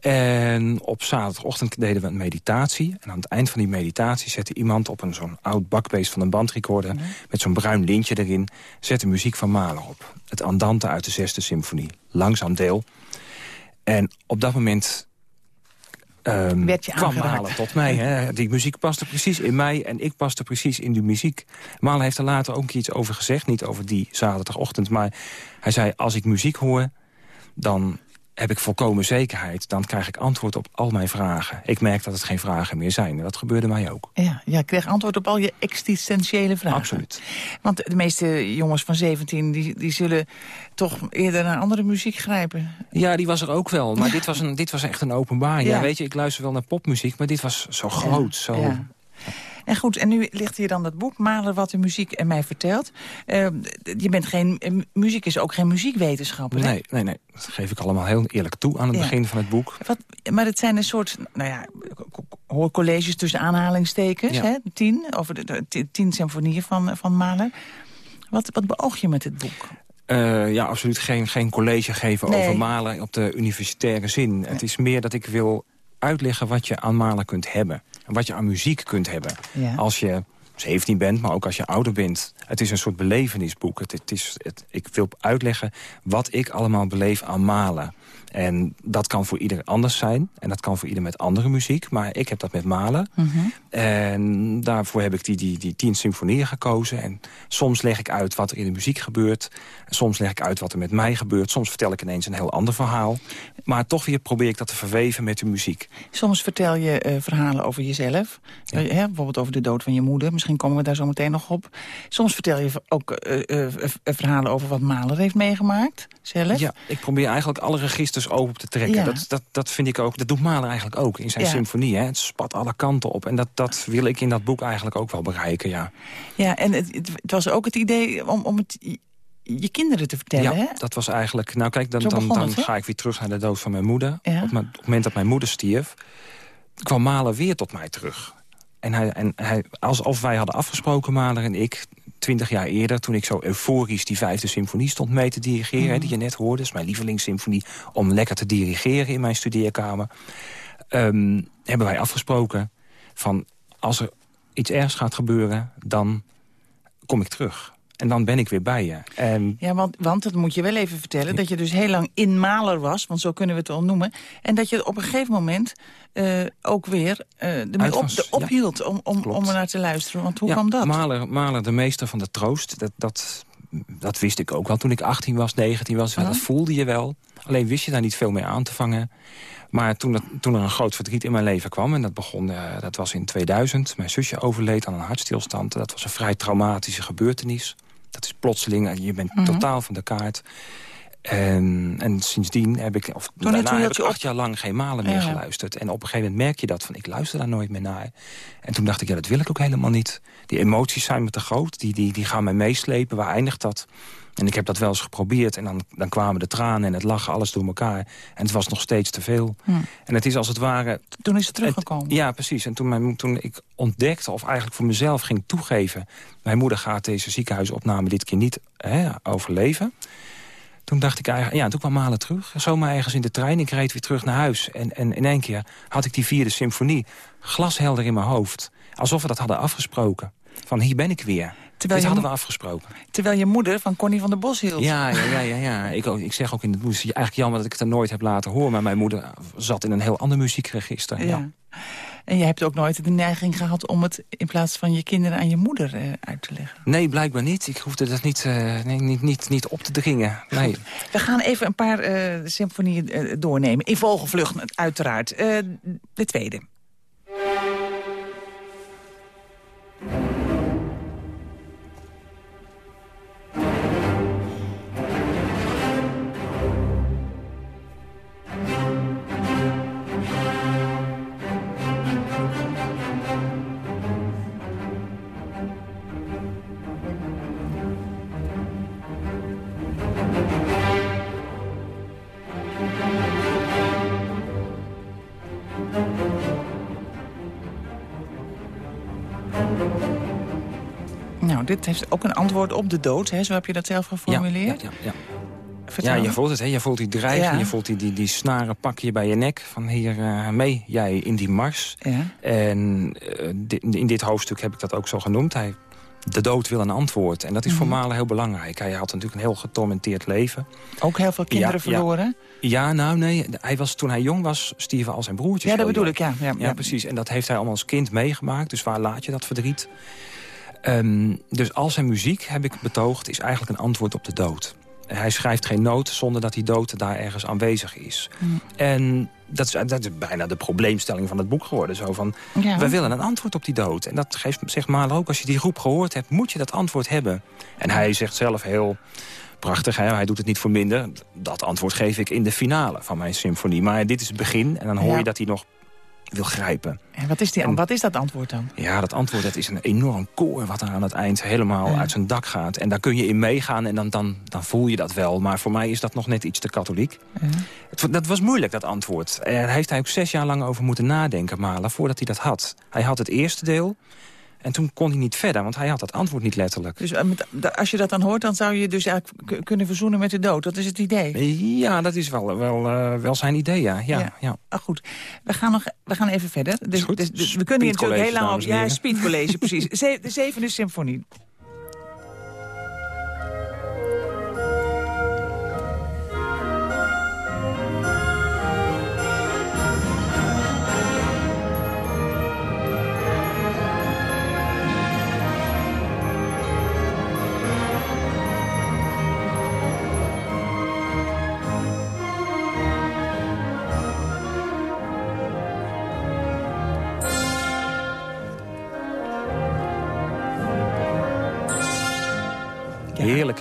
Speaker 21: En op zaterdagochtend deden we een meditatie. En aan het eind van die meditatie zette iemand op een zo'n oud bakbeest van een bandrecorder... met zo'n bruin lintje erin, zette muziek van Mahler op. Het Andante uit de zesde symfonie. Langzaam deel. En op dat moment ehm,
Speaker 4: Werd je
Speaker 21: kwam
Speaker 4: aangeraakt.
Speaker 21: Malen tot mij. Hè. Die muziek paste precies in mij en ik paste precies in die muziek. Malen heeft er later ook iets over gezegd. Niet over die zaterdagochtend, maar hij zei... als ik muziek hoor, dan heb ik volkomen zekerheid. Dan krijg ik antwoord op al mijn vragen. Ik merk dat het geen vragen meer zijn. En dat gebeurde mij ook.
Speaker 4: Ja, ja, ik kreeg antwoord op al je existentiële vragen.
Speaker 21: Absoluut.
Speaker 4: Want de meeste jongens van 17 die, die zullen toch eerder naar andere muziek grijpen.
Speaker 21: Ja, die was er ook wel. Maar dit, was een, dit was echt een openbaring. Ja.
Speaker 4: Ja.
Speaker 21: weet je, ik luister wel naar popmuziek, maar dit was zo groot. Zo...
Speaker 4: En goed, en nu ligt hier dan dat boek, Malen wat de muziek en mij vertelt. Eh, je bent geen, muziek is ook geen muziekwetenschapper, hè?
Speaker 21: Nee, nee, nee. Dat geef ik allemaal heel eerlijk toe aan het
Speaker 4: Ja.
Speaker 21: begin van het boek.
Speaker 4: Wat, maar het zijn een soort, nou ja, hoorcolleges tussen aanhalingstekens,
Speaker 21: Ja.
Speaker 4: hè? Tien, over de, de ti- tien symfonieën van, van Mahler. Wat, wat beoog je met dit boek?
Speaker 21: Eh, ja, absoluut geen, geen college geven
Speaker 4: Nee.
Speaker 21: over malen op de universitaire zin. Het is meer dat ik wil uitleggen wat je aan malen kunt hebben. En wat je aan muziek kunt hebben.
Speaker 4: Ja.
Speaker 21: Als je 17 bent, maar ook als je ouder bent. Het is een soort belevenisboek. Het, het is, het, ik wil uitleggen wat ik allemaal beleef aan malen. En dat kan voor ieder anders zijn. En dat kan voor ieder met andere muziek. Maar ik heb dat met malen. En daarvoor heb ik die, die, die tien symfonieën gekozen. En soms leg ik uit wat er in de muziek gebeurt. Soms leg ik uit wat er met mij gebeurt. Soms vertel ik ineens een heel ander verhaal. Maar toch weer probeer ik dat te verweven met de muziek.
Speaker 4: Soms vertel je eh, verhalen over jezelf. Eh, hè, bijvoorbeeld over de dood van je moeder. Misschien komen we daar zo meteen nog op. Soms vertel je ook eh, eh, eh, verhalen over wat Mahler heeft meegemaakt. Zelf.
Speaker 21: Ja, ik probeer eigenlijk alle registers open te trekken.
Speaker 4: Ja.
Speaker 21: Dat, dat, dat vind ik ook. Dat doet Mahler eigenlijk ook in zijn
Speaker 4: Ja.
Speaker 21: symfonie. Hè. Het spat alle kanten op. En dat, dat wil ik in dat boek eigenlijk ook wel bereiken, ja.
Speaker 4: Ja, en het, het, was ook het idee om, om het je- kinderen te vertellen, hè?
Speaker 21: Ja, dat was eigenlijk... Nou kijk, dan, dan, dan
Speaker 4: het,
Speaker 21: ga ik weer terug naar de dood van mijn moeder.
Speaker 4: Ja.
Speaker 21: Op, mijn- op het moment dat mijn moeder stierf... kwam Mahler weer tot mij terug. En, hij, en hij, alsof wij hadden afgesproken, Mahler en ik... twintig jaar eerder, toen ik zo euforisch die vijfde symfonie stond mee te dirigeren... Die je net hoorde, is mijn lievelingssymfonie... om lekker te dirigeren in mijn studeerkamer... ehm, hebben wij afgesproken van... als er iets ergs gaat gebeuren, dan kom ik terug. En dan ben ik weer bij je. En
Speaker 4: Ja, want, want dat moet je wel even vertellen... dat je dus heel lang in Maler was, want zo kunnen we het wel noemen... en dat je op een gegeven moment eh, ook weer ermee
Speaker 21: Uit
Speaker 4: op, de-
Speaker 21: ja.
Speaker 4: ophield om, om,
Speaker 21: Klopt.
Speaker 4: om er naar te luisteren. Want hoe
Speaker 21: ja,
Speaker 4: kwam dat?
Speaker 21: Mahler, Mahler, de meester van de troost, dat, dat, dat wist ik ook wel toen ik 18 was, 19 was. Dat voelde je wel. Alleen wist je daar niet veel mee aan te vangen. Maar toen, dat, toen er een groot verdriet in mijn leven kwam... en dat, begon, eh, dat was in 2000, mijn zusje overleed aan een hartstilstand. Dat was een vrij traumatische gebeurtenis. Dat is plotseling, eh, je bent
Speaker 4: Mhm.
Speaker 21: totaal van de kaart. En, en sindsdien heb ik, of
Speaker 4: Toen-
Speaker 21: daarna
Speaker 4: toen
Speaker 21: heb ik
Speaker 4: op-
Speaker 21: acht jaar lang geen malen meer
Speaker 4: Ja.
Speaker 21: geluisterd. En op een gegeven moment merk je dat van, ik luister daar nooit meer naar. En toen dacht ik, ja, dat wil ik ook helemaal niet. Die emoties zijn me te groot, die, die, die gaan mij meeslepen. Waar eindigt dat? En ik heb dat wel eens geprobeerd. En dan, dan kwamen de tranen en het lachen, alles door elkaar. En het was nog steeds te veel.
Speaker 4: Hm.
Speaker 21: En het is als het ware...
Speaker 4: Toen is het teruggekomen.
Speaker 21: ja, precies. En toen, mijn, toen ik ontdekte, of eigenlijk voor mezelf ging toegeven... mijn moeder gaat deze ziekenhuisopname dit keer niet hè, overleven... Toen dacht ik eigenlijk, ja, toen kwam Malen terug. Zomaar ergens in de trein, ik reed weer terug naar huis. En, en in één keer had ik die vierde symfonie glashelder in mijn hoofd. Alsof we dat hadden afgesproken. Van, hier ben ik weer.
Speaker 4: Terwijl
Speaker 21: Dit
Speaker 4: je
Speaker 21: hadden we afgesproken.
Speaker 4: Terwijl je moeder van Connie van der Bos hield.
Speaker 21: Ja, ja, ja, ja. ja. Ik, ook- ik zeg ook in het is eigenlijk jammer dat ik het er nooit heb laten horen. Maar mijn moeder zat in een heel ander muziekregister. Ja.
Speaker 4: Ja. En je hebt ook nooit de neiging gehad om het in plaats van je kinderen aan je moeder eh, uit te leggen.
Speaker 21: Nee, blijkbaar niet. Ik hoefde dat niet, eh, nee, niet, niet, niet op te dringen. Nee.
Speaker 4: We gaan even een paar eh, symfonieën doornemen. In vogelvlucht uiteraard. De tweede. Dit heeft ook een antwoord op de dood. Hè? Zo heb je dat zelf geformuleerd.
Speaker 21: Ja, ja, ja.
Speaker 4: Vertel
Speaker 21: Ja, je voelt het, hè? Je voelt die dreiging,
Speaker 4: Ja.
Speaker 21: je voelt die, die, die snaren pak je bij je nek. Van hier eh, mee, jij in die mars.
Speaker 4: Ja.
Speaker 21: En eh, di- in dit hoofdstuk heb ik dat ook zo genoemd. Hij de dood wil een antwoord. En dat is voor
Speaker 4: Mhm.
Speaker 21: Mahler heel belangrijk. Hij had natuurlijk een heel getormenteerd leven.
Speaker 4: Ook heel veel kinderen
Speaker 21: Ja,
Speaker 4: verloren?
Speaker 21: Ja, nou nee, hij was, toen hij jong was, stierven al zijn broertjes.
Speaker 4: Ja, dat bedoel
Speaker 21: jong.
Speaker 4: ik, ja, ja,
Speaker 21: Ja,
Speaker 4: ja.
Speaker 21: precies. En dat heeft hij allemaal als kind meegemaakt. Dus waar laat je dat verdriet? Ehm, dus al zijn muziek, heb ik betoogd, is eigenlijk een antwoord op de dood. Hij schrijft geen noot zonder dat die dood daar ergens aanwezig is.
Speaker 4: Mm.
Speaker 21: En dat is, dat is bijna de probleemstelling van het boek geworden. Zo van,
Speaker 4: Ja.
Speaker 21: we willen een antwoord op die dood. En dat geeft, zegt Mahler ook, als je die groep gehoord hebt... moet je dat antwoord hebben. En hij zegt zelf heel prachtig, hè, hij doet het niet voor minder... dat antwoord geef ik in de finale van mijn symfonie. Maar dit is het begin en dan hoor
Speaker 4: Ja.
Speaker 21: je dat hij nog wil grijpen.
Speaker 4: En wat is, die, wat is dat antwoord dan?
Speaker 21: Ja, dat antwoord dat is een enorm koor wat er aan het eind helemaal
Speaker 4: Ja.
Speaker 21: uit zijn dak gaat. En daar kun je in meegaan en dan, dan, dan voel je dat wel. Maar voor mij is dat nog net iets te katholiek. Het, dat was moeilijk, dat antwoord. Daar heeft hij ook zes jaar lang over moeten nadenken, Mahler, voordat hij dat had. Hij had het eerste deel en toen kon hij niet verder, want hij had dat antwoord niet letterlijk.
Speaker 4: Dus eh, als je dat dan hoort, dan zou je dus eigenlijk kunnen verzoenen met de dood. Dat is het idee.
Speaker 21: Ja, dat is wel, wel, eh, wel zijn idee, ja. ja,
Speaker 4: Ja.
Speaker 21: ja.
Speaker 4: Ah, goed, we gaan, nog, we gaan even verder. Dus,
Speaker 21: goed.
Speaker 4: dus- dus we kunnen hier natuurlijk heel lang
Speaker 21: en
Speaker 4: Ja, speedcollege, precies. De zevende symfonie.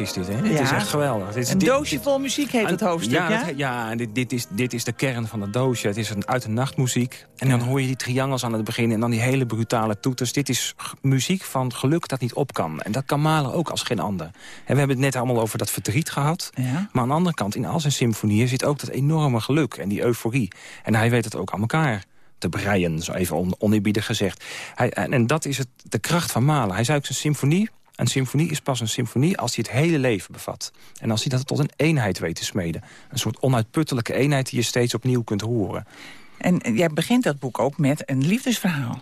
Speaker 21: Is dit, hè?
Speaker 4: Ja.
Speaker 21: is echt geweldig. Is,
Speaker 4: Een
Speaker 21: dit-
Speaker 4: doosje
Speaker 21: dit-
Speaker 4: vol muziek heet het hoofdstuk,
Speaker 21: ja?
Speaker 4: ja?
Speaker 21: dat- ja, dit, dit, is, dit is de kern van het doosje. Het is een uit de nachtmuziek. En dan hoor je die triangels aan het begin en dan die hele brutale toeters. Dit is muziek van geluk dat niet op kan. En dat kan Mahler ook als geen ander. En we hebben het net allemaal over dat verdriet gehad.
Speaker 4: Ja.
Speaker 21: Maar aan de andere kant, in al zijn symfonieën zit ook dat enorme geluk en die euforie. En hij weet het ook aan elkaar te breien, zo even on, oneerbiedig gezegd. Hij, en, en dat is het, de kracht van Mahler. Hij zei ook zijn symfonie... Een symfonie is pas een symfonie als hij het hele leven bevat. En als hij dat tot een eenheid weet te smeden. Een soort onuitputtelijke eenheid die je steeds opnieuw kunt horen.
Speaker 4: En jij begint dat boek ook met een liefdesverhaal.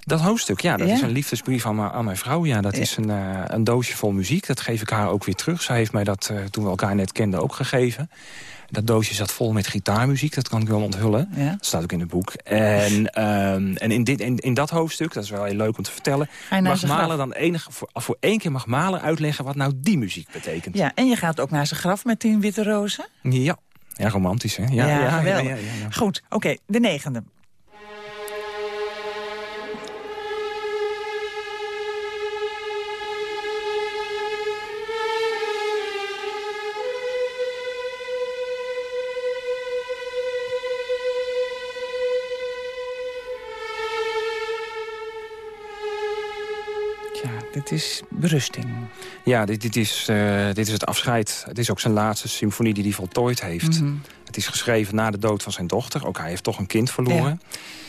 Speaker 21: Dat hoofdstuk, ja, dat
Speaker 4: Ja.
Speaker 21: is een liefdesbrief aan, mijn- aan mijn vrouw. Ja, dat is een, eh, een doosje vol muziek. Dat geef ik haar ook weer terug. Zij heeft mij dat, eh, toen we elkaar net kenden, ook gegeven. Dat doosje zat vol met gitaarmuziek, dat kan ik wel onthullen.
Speaker 4: Ja.
Speaker 21: Dat staat ook in het boek. En, ehm, en in, dit, in, in dat hoofdstuk, dat is wel heel leuk om te vertellen...
Speaker 4: Naar
Speaker 21: mag
Speaker 4: graf?
Speaker 21: dan enig, voor, voor één keer mag Mahler uitleggen wat nou die muziek betekent.
Speaker 4: Ja, en je gaat ook naar zijn graf met tien witte rozen.
Speaker 21: Ja, ja romantisch, hè? Ja, ja,
Speaker 4: geweldig.
Speaker 21: ja, ja, ja.
Speaker 4: Goed, oké, de negende. Dit is berusting.
Speaker 21: Ja, dit, dit, is, eh, dit is het afscheid. Het is ook zijn laatste symfonie die hij voltooid heeft.
Speaker 4: Mhm.
Speaker 21: Het is geschreven na de dood van zijn dochter. Ook hij heeft toch een kind verloren.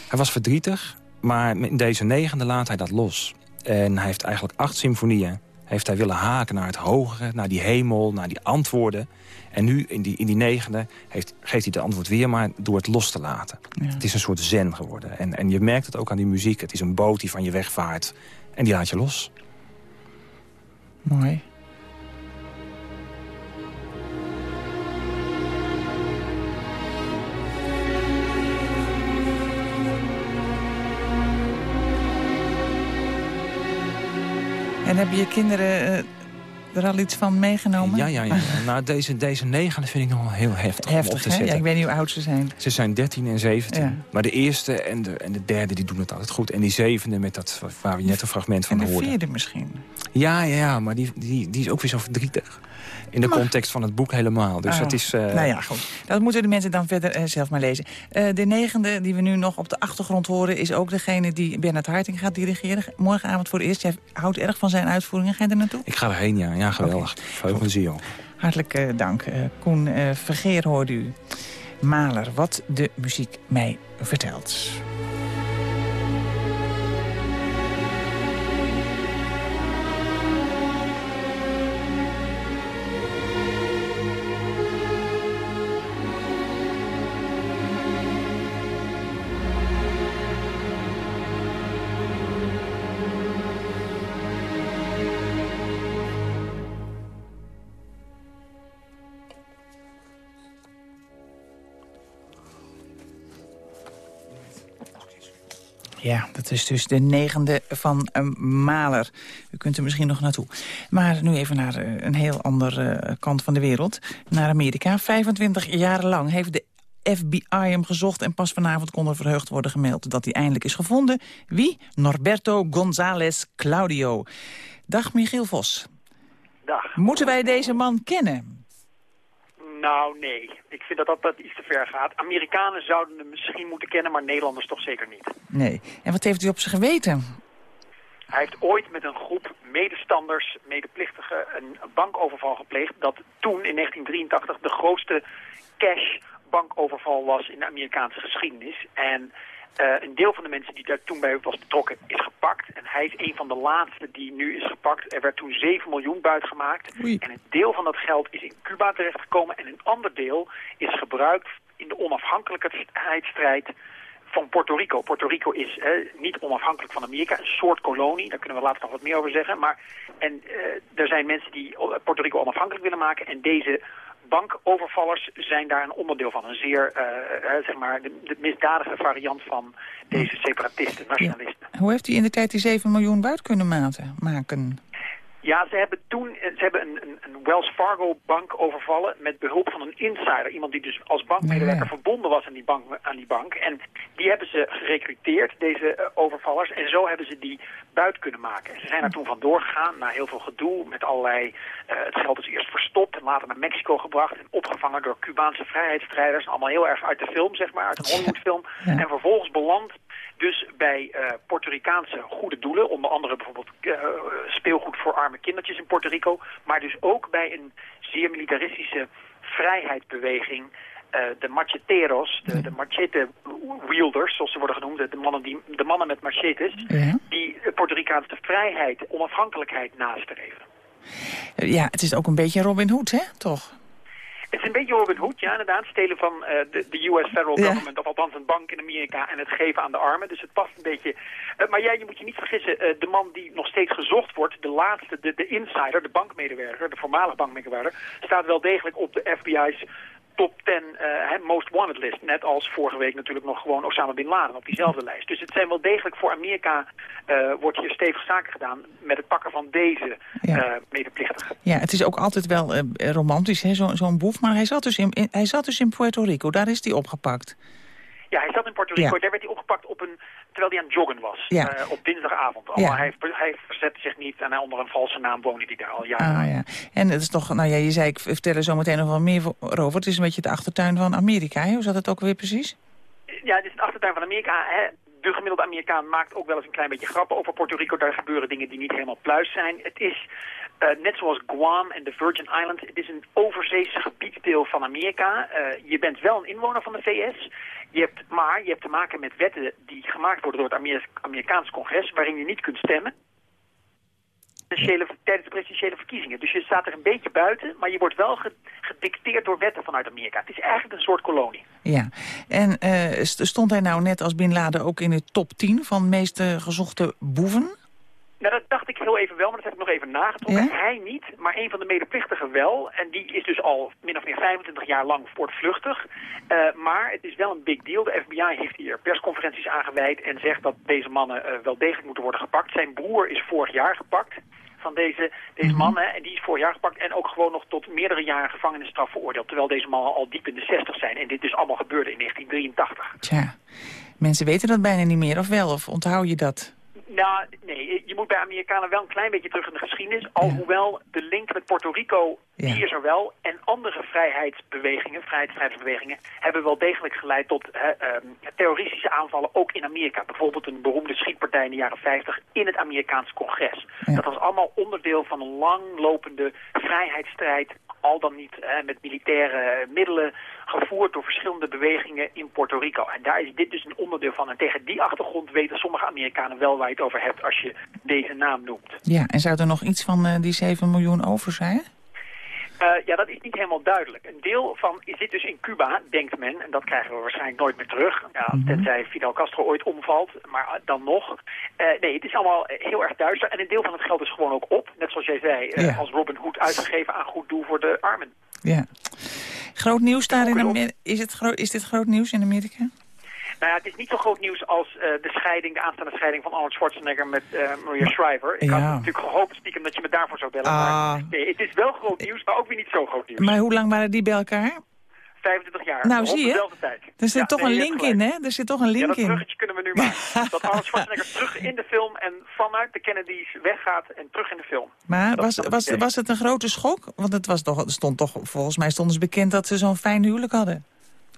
Speaker 21: Hij was verdrietig, maar in deze negende laat hij dat los. En hij heeft eigenlijk acht symfonieën. Heeft hij willen haken naar het hogere, naar die hemel, naar die antwoorden. En nu, in die, in die negende, heeft, geeft hij het antwoord weer... maar door het los te laten.
Speaker 4: Ja.
Speaker 21: Het is een soort zen geworden. En, en je merkt het ook aan die muziek. Het is een boot die van je wegvaart. En die laat je los.
Speaker 4: Mooi. En hebben je kinderen eh, er al iets van meegenomen?
Speaker 21: Ja, ja, ja. Nou, deze, deze negende vind ik nog wel heel heftig, om op
Speaker 4: Heftig,
Speaker 21: te
Speaker 4: hè? Ja, ik weet niet hoe oud ze zijn.
Speaker 21: Ze zijn 13 en 17.
Speaker 4: Ja.
Speaker 21: Maar de eerste en de, en de derde die doen het altijd goed. En die zevende met dat waar we net een fragment van
Speaker 4: En de
Speaker 21: hoorden.
Speaker 4: vierde misschien.
Speaker 21: Ja, ja, ja, maar die, die, die is ook weer zo verdrietig. In de
Speaker 4: Maar-
Speaker 21: context van het boek helemaal. Dus
Speaker 4: Oh,
Speaker 21: het is... eh,
Speaker 4: Nou ja, goed. Dat moeten de mensen dan verder eh, zelf maar lezen. Eh, de negende die we nu nog op de achtergrond horen... is ook degene die Bernard Harting gaat dirigeren. Morgenavond voor het eerst. Jij houdt erg van zijn uitvoeringen. Ga je er naartoe?
Speaker 21: Ik ga erheen, ja. Ja, geweldig. Verheug me zie
Speaker 4: Hartelijk eh, dank. Koen Vergeer hoorde u. Maler, wat de muziek mij vertelt. Ja, dat is dus de negende van een Maler. U kunt er misschien nog naartoe. Maar nu even naar eh, een heel andere eh, kant van de wereld. Naar Amerika. 25 jaar lang heeft de FBI hem gezocht... en pas vanavond kon er verheugd worden gemeld dat hij eindelijk is gevonden. Wie? Norberto González Claudio. Dag Michiel Vos.
Speaker 22: Dag.
Speaker 4: Moeten wij deze man kennen?
Speaker 22: Nou, nee. Ik vind dat dat, dat iets te ver gaat. Amerikanen zouden hem misschien moeten kennen, maar Nederlanders toch zeker niet.
Speaker 4: Nee. En wat heeft u op zijn geweten?
Speaker 22: Hij heeft ooit met een groep medestanders, medeplichtigen, een bankoverval gepleegd... dat toen, in 1983, de grootste cash bankoverval was in de Amerikaanse geschiedenis. En uh, een deel van de mensen die daar toen bij was betrokken is gepakt. En hij is een van de laatste die nu is gepakt. Er werd toen 7 miljoen buitgemaakt.
Speaker 4: Oei.
Speaker 22: En een deel van dat geld is in Cuba terechtgekomen. En een ander deel is gebruikt in de onafhankelijkheidsstrijd van Puerto Rico. Puerto Rico is hè, niet onafhankelijk van Amerika, een soort kolonie. Daar kunnen we later nog wat meer over zeggen. Maar en, uh, er zijn mensen die Puerto Rico onafhankelijk willen maken. En deze bankovervallers zijn daar een onderdeel van. Een zeer, uh, zeg maar, de, de, misdadige variant van deze separatisten, nationalisten.
Speaker 4: Ja. Hoe heeft u in de tijd die 7 miljoen buit kunnen maten, maken?
Speaker 22: Ja, ze hebben toen ze hebben een, een, een Wells Fargo bank overvallen met behulp van een insider. Iemand die dus als bankmedewerker ja. verbonden was aan die, bank, aan die bank. En die hebben ze gerecruiteerd, deze uh, overvallers. En zo hebben ze die buit kunnen maken. En ze zijn er toen vandoor gegaan, na heel veel gedoe, met allerlei... Uh, het geld is eerst verstopt en later naar Mexico gebracht... en opgevangen door Cubaanse vrijheidsstrijders. Allemaal heel erg uit de film, zeg maar, uit een Hollywoodfilm. Ja. En vervolgens beland dus bij uh, Puerto Ricaanse goede doelen. Onder andere bijvoorbeeld uh, speelgoed voor arme kindertjes in Puerto Rico. Maar dus ook bij een zeer militaristische vrijheidsbeweging... Uh, de macheteros, de, de machete wielders, zoals ze worden genoemd, de mannen, die, de mannen met machetes,
Speaker 4: ja.
Speaker 22: die Puerto Ricaanse vrijheid, onafhankelijkheid nastreven.
Speaker 4: Ja, het is ook een beetje Robin Hood, hè, toch?
Speaker 22: Het is een beetje Robin Hood, ja, inderdaad. Stelen van uh, de, de US Federal
Speaker 4: Ja.
Speaker 22: Government, of althans een bank in Amerika, en het geven aan de armen. Dus het past een beetje. Uh, maar ja, je moet je niet vergissen, uh, de man die nog steeds gezocht wordt, de laatste, de, de insider, de bankmedewerker, de voormalige bankmedewerker, staat wel degelijk op de FBI's top 10 uh, most wanted list. Net als vorige week natuurlijk nog gewoon Osama Bin Laden op diezelfde lijst. Dus het zijn wel degelijk voor Amerika uh, wordt hier stevig zaken gedaan met het pakken van deze
Speaker 4: Ja.
Speaker 22: uh, medeplichtigen.
Speaker 4: Ja, het is ook altijd wel eh, romantisch, hè, zo- zo'n boef. Maar hij zat, dus in, in- hij zat dus in Puerto Rico, daar is hij opgepakt.
Speaker 22: Ja, hij zat in Puerto Rico.
Speaker 4: Ja.
Speaker 22: Daar werd hij opgepakt op een, terwijl hij aan het joggen was.
Speaker 4: Ja.
Speaker 22: eh, op dinsdagavond. al.
Speaker 4: Ja.
Speaker 22: Hij, hij verzette zich niet en hij onder een valse naam woonde hij daar al jaren.
Speaker 4: Ah, ja. En het is toch, nou ja, je zei, ik vertel er zo meteen nog wel meer voor- over. Het is een beetje de achtertuin van Amerika, hè? Hoe zat het ook weer precies?
Speaker 22: Ja, het is een achtertuin van Amerika. Hè. De gemiddelde Amerikaan maakt ook wel eens een klein beetje grappen over Puerto Rico. Daar gebeuren dingen die niet helemaal pluis zijn. Het is, eh, net zoals Guam en de Virgin Islands, het is een overzeese gebiedsdeel van Amerika. Eh, je bent wel een inwoner van de VS. Je hebt, maar je hebt te maken met wetten die gemaakt worden door het Amer Amerikaans congres, waarin je niet kunt stemmen. Tijdens de presidentiële verkiezingen. Dus je staat er een beetje buiten, maar je wordt wel ge- gedicteerd door wetten vanuit Amerika. Het is eigenlijk een soort kolonie.
Speaker 4: Ja. En eh, st- stond hij nou net als Bin Laden ook in de top 10 van meest gezochte boeven?
Speaker 22: Nou, dat dacht ik heel even wel, maar dat heb ik nog even nagetrokken.
Speaker 4: Ja?
Speaker 22: Hij niet, maar een van de medeplichtigen wel. En die is dus al min of meer 25 jaar lang voortvluchtig. Uh, maar het is wel een big deal. De FBI heeft hier persconferenties aangeweid en zegt dat deze mannen uh, wel degelijk moeten worden gepakt. Zijn broer is vorig jaar gepakt van deze, deze
Speaker 4: Mhm.
Speaker 22: man. Hè, en die is vorig jaar gepakt en ook gewoon nog tot meerdere jaren gevangenisstraf veroordeeld. Terwijl deze mannen al diep in de 60 zijn. En dit dus allemaal gebeurde in 1983.
Speaker 4: Tja, mensen weten dat bijna niet meer, of wel? Of onthoud je dat?
Speaker 22: Nou, nee, je moet bij Amerikanen wel een klein beetje terug in de geschiedenis. Alhoewel de link met Puerto Rico,
Speaker 4: Ja.
Speaker 22: die is er wel. En andere vrijheidsbewegingen, vrijheidsbewegingen, hebben wel degelijk geleid tot hè, ehm, terroristische aanvallen, ook in Amerika. Bijvoorbeeld een beroemde schietpartij in de jaren 50 in het Amerikaans congres.
Speaker 4: Ja.
Speaker 22: Dat was allemaal onderdeel van een langlopende vrijheidsstrijd, al dan niet met militaire middelen, gevoerd door verschillende bewegingen in Puerto Rico. En daar is dit dus een onderdeel van. En tegen die achtergrond weten sommige Amerikanen wel waar je het over hebt als je deze naam noemt.
Speaker 4: Ja, en zou er nog iets van eh, die 7 miljoen over zijn?
Speaker 22: Uh, ja, dat is niet helemaal duidelijk. Een deel van is dit dus in Cuba, denkt men, en dat krijgen we waarschijnlijk nooit meer terug. Ja,
Speaker 4: Mhm.
Speaker 22: Tenzij Fidel Castro ooit omvalt, maar uh, dan nog. Uh, nee, het is allemaal heel erg duister. En een deel van het geld is gewoon ook op, net zoals jij zei, als Robin Hood uitgegeven aan goed doel voor de armen.
Speaker 4: Ja. Groot nieuws daar in Amerika? Is, het is dit groot nieuws in Amerika?
Speaker 22: Nou ja, het is niet zo groot nieuws als eh, de scheiding, de aanstaande scheiding van Arnold Schwarzenegger met eh, Maria Shriver. Ik had
Speaker 4: Ja.
Speaker 22: natuurlijk gehoopt stiekem dat je me daarvoor zou bellen.
Speaker 4: Ah.
Speaker 22: Maar nee, het is wel groot nieuws, maar ook weer niet zo groot nieuws.
Speaker 4: Maar hoe lang waren die bij elkaar?
Speaker 22: 25 jaar.
Speaker 4: Nou, zie je.
Speaker 22: dezelfde tijd.
Speaker 4: Er zit
Speaker 22: Ja,
Speaker 4: toch
Speaker 22: nee,
Speaker 4: een link in, hè? Er zit toch een
Speaker 22: Ja,
Speaker 4: link
Speaker 22: dat
Speaker 4: in.
Speaker 22: bruggetje kunnen we nu maken. dat Arnold Schwarzenegger terug in de film en vanuit de Kennedys weggaat en terug in de film.
Speaker 4: Maar
Speaker 22: Dat-
Speaker 4: was,
Speaker 22: dat
Speaker 4: was, was het een grote schok? Want het was toch, stond toch, volgens mij stonden ze bekend dat ze zo'n fijn huwelijk hadden.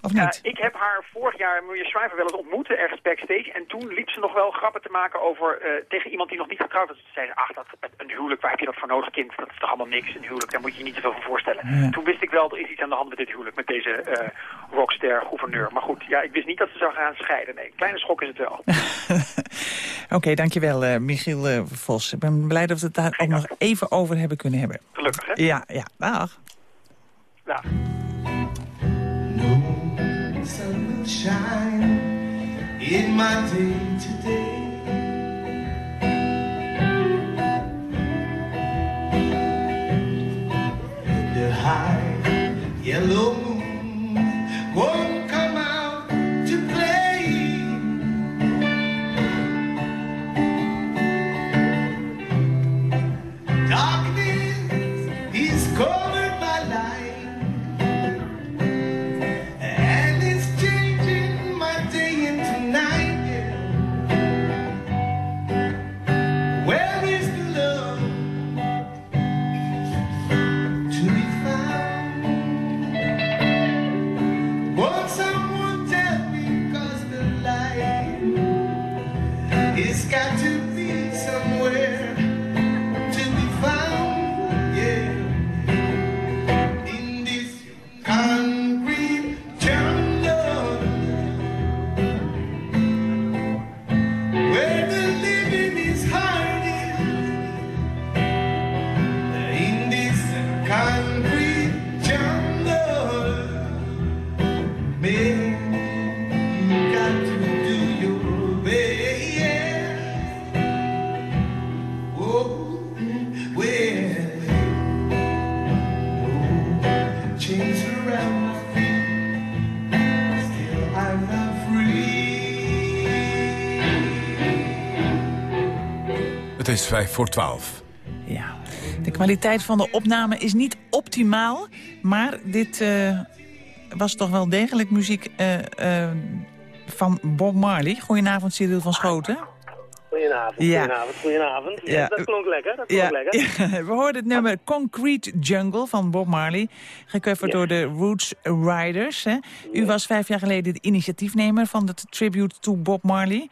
Speaker 4: Of
Speaker 22: ik heb haar vorig jaar, Maria Shriver, wel eens ontmoet ergens backstage. En toen liep ze nog wel grappen te maken over, eh, tegen iemand die nog niet getrouwd was. Ze zei, ach, dat, een huwelijk, waar heb je dat voor nodig, kind? Dat is toch allemaal niks, een huwelijk, daar moet je je niet zoveel van voorstellen.
Speaker 4: Ja.
Speaker 22: Toen wist ik wel, er is iets aan de hand met dit huwelijk, met deze eh rockster-gouverneur. Maar goed, ja, ik wist niet dat ze zou gaan scheiden. Nee, kleine schok is het wel.
Speaker 4: Oké, dankjewel eh, Michiel Vos. Ik ben blij dat we het daar ook nog even over hebben kunnen hebben.
Speaker 22: Gelukkig, hè?
Speaker 4: Ja, ja, dag.
Speaker 22: Ja.
Speaker 23: Shine in my day today. The high yellow.
Speaker 2: Vijf voor twaalf.
Speaker 4: Ja, de kwaliteit van de opname is niet optimaal. Maar dit eh, was toch wel degelijk muziek eh, eh, van Bob Marley. Goedenavond, Cyril van Schoten.
Speaker 24: Goedenavond,
Speaker 4: Ja.
Speaker 24: goedenavond, goedenavond. Ja,
Speaker 4: Ja.
Speaker 24: dat klonk lekker, dat klonk
Speaker 4: Ja,
Speaker 24: lekker.
Speaker 4: ja, we hoorden het nummer Concrete Jungle van Bob Marley. Gecoverd door de Roots Riders. Hè. U was vijf jaar geleden de initiatiefnemer van de tribute to Bob Marley.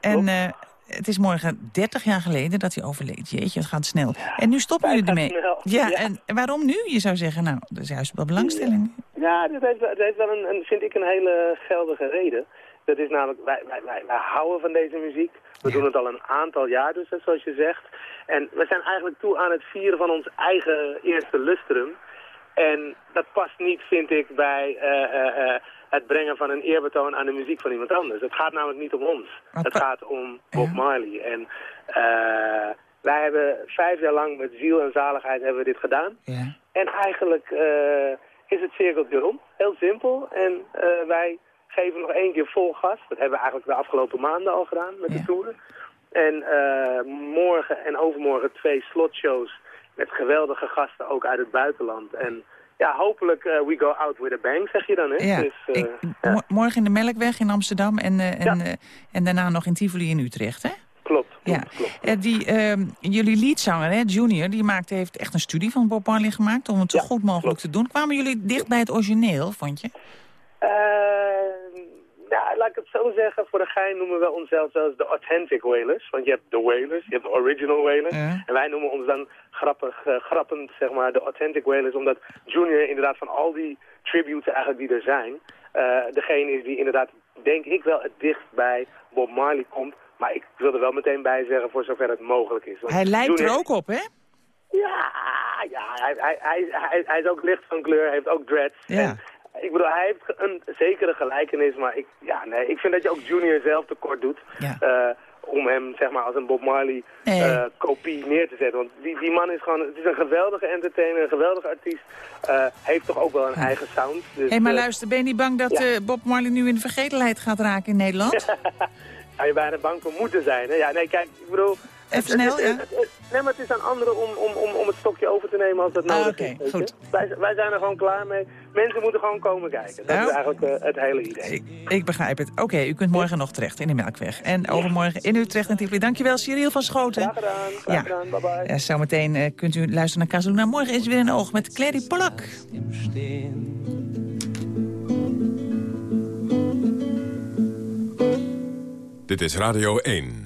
Speaker 4: en eh, het is morgen 30 jaar geleden dat hij overleed. Jeetje, het gaat snel. en nu stoppen jullie ermee.
Speaker 24: snel.
Speaker 4: Ja,
Speaker 24: Ja.
Speaker 4: en waarom nu? Je zou zeggen, nou, dat is juist wel belangstelling.
Speaker 24: Ja, dit heeft, het heeft wel een, een, vind ik, een hele geldige reden. Dat is namelijk, wij, wij, wij, wij houden van deze muziek. We doen het al een aantal jaar dus, zoals je zegt. En we zijn eigenlijk toe aan het vieren van ons eigen eerste lustrum. En dat past niet, vind ik, bij eh, eh, eh, het brengen van een eerbetoon aan de muziek van iemand anders. Het gaat namelijk niet om ons. Het gaat om Bob Marley. En eh, wij hebben vijf jaar lang met ziel en zaligheid hebben we dit gedaan.
Speaker 4: Ja.
Speaker 24: En eigenlijk eh, is het cirkeltje rond. Heel simpel. En eh, wij geven nog één keer vol gas. Dat hebben we eigenlijk de afgelopen maanden al gedaan met de tour. En morgen en overmorgen twee slotshows met geweldige gasten ook uit het buitenland. En ja, hopelijk eh, we go out with a bang, zeg je dan, hè?
Speaker 4: Ja,
Speaker 24: Dus, eh,
Speaker 4: Mo- Morgen in de Melkweg in Amsterdam en, eh, en, en daarna nog in Tivoli in Utrecht, hè?
Speaker 24: Klopt,
Speaker 4: Ja. Die, ehm, jullie leadzanger, hè, Junior, die maakte, heeft echt een studie van Bob Marley gemaakt... om het zo goed mogelijk te doen. Kwamen jullie dicht bij het origineel, vond je?
Speaker 24: Ja, laat ik het zo zeggen. Voor de gein noemen we onszelf zelfs de authentic Wailers. Want je hebt de Wailers, je hebt de original Wailers. En wij noemen ons dan grappig, eh, grappend, zeg maar, de authentic Wailers. Omdat Junior inderdaad van al die tributes eigenlijk die er zijn... eh, degene is die inderdaad, denk ik wel, het dichtst bij Bob Marley komt. Maar ik wil er wel meteen bij zeggen, voor zover het mogelijk is. Want
Speaker 4: Hij lijkt er ook op, hè?
Speaker 24: Ja, ja hij, hij, hij, hij, hij is ook licht van kleur, heeft ook dreads.
Speaker 4: Ja.
Speaker 24: Ik bedoel, hij heeft een zekere gelijkenis, maar ik, ja, nee, ik vind dat je ook Junior zelf tekort doet.
Speaker 4: Ja.
Speaker 24: eh, om hem zeg maar als een Bob Marley
Speaker 4: Nee.
Speaker 24: eh, kopie neer te zetten. Want die, die man is gewoon, het is een geweldige entertainer, een geweldige artiest. Eh, heeft toch ook wel een eigen sound. Dus,
Speaker 4: Hé, maar luister, ben je niet bang dat
Speaker 24: Ja.
Speaker 4: Bob Marley nu in de vergetelheid gaat raken in Nederland?
Speaker 24: zou je bijna bang voor moeten zijn. Hè? Ja, nee, kijk, ik bedoel...
Speaker 4: Even
Speaker 24: het-
Speaker 4: snel, ja.
Speaker 24: Nee, maar het is aan anderen om, om, om, om het stokje over te nemen als dat
Speaker 4: Ah,
Speaker 24: nodig is. weet je.
Speaker 4: goed.
Speaker 24: Wij, wij zijn er gewoon klaar mee. Mensen moeten gewoon komen kijken. Dat
Speaker 4: Nou.
Speaker 24: is eigenlijk eh, het hele idee.
Speaker 4: Ik, ik begrijp het. Oké, u kunt morgen nog terecht in de Melkweg. En overmorgen in Utrecht en Tivoli. Dankjewel, Cyril van Schoten.
Speaker 24: Graag gedaan, graag
Speaker 4: Ja.
Speaker 24: gedaan. Bye-bye.
Speaker 4: Ja, zometeen eh, kunt u luisteren naar Casaluna. Morgen is er weer een oog met Clary Polak.
Speaker 2: Dit is Radio 1.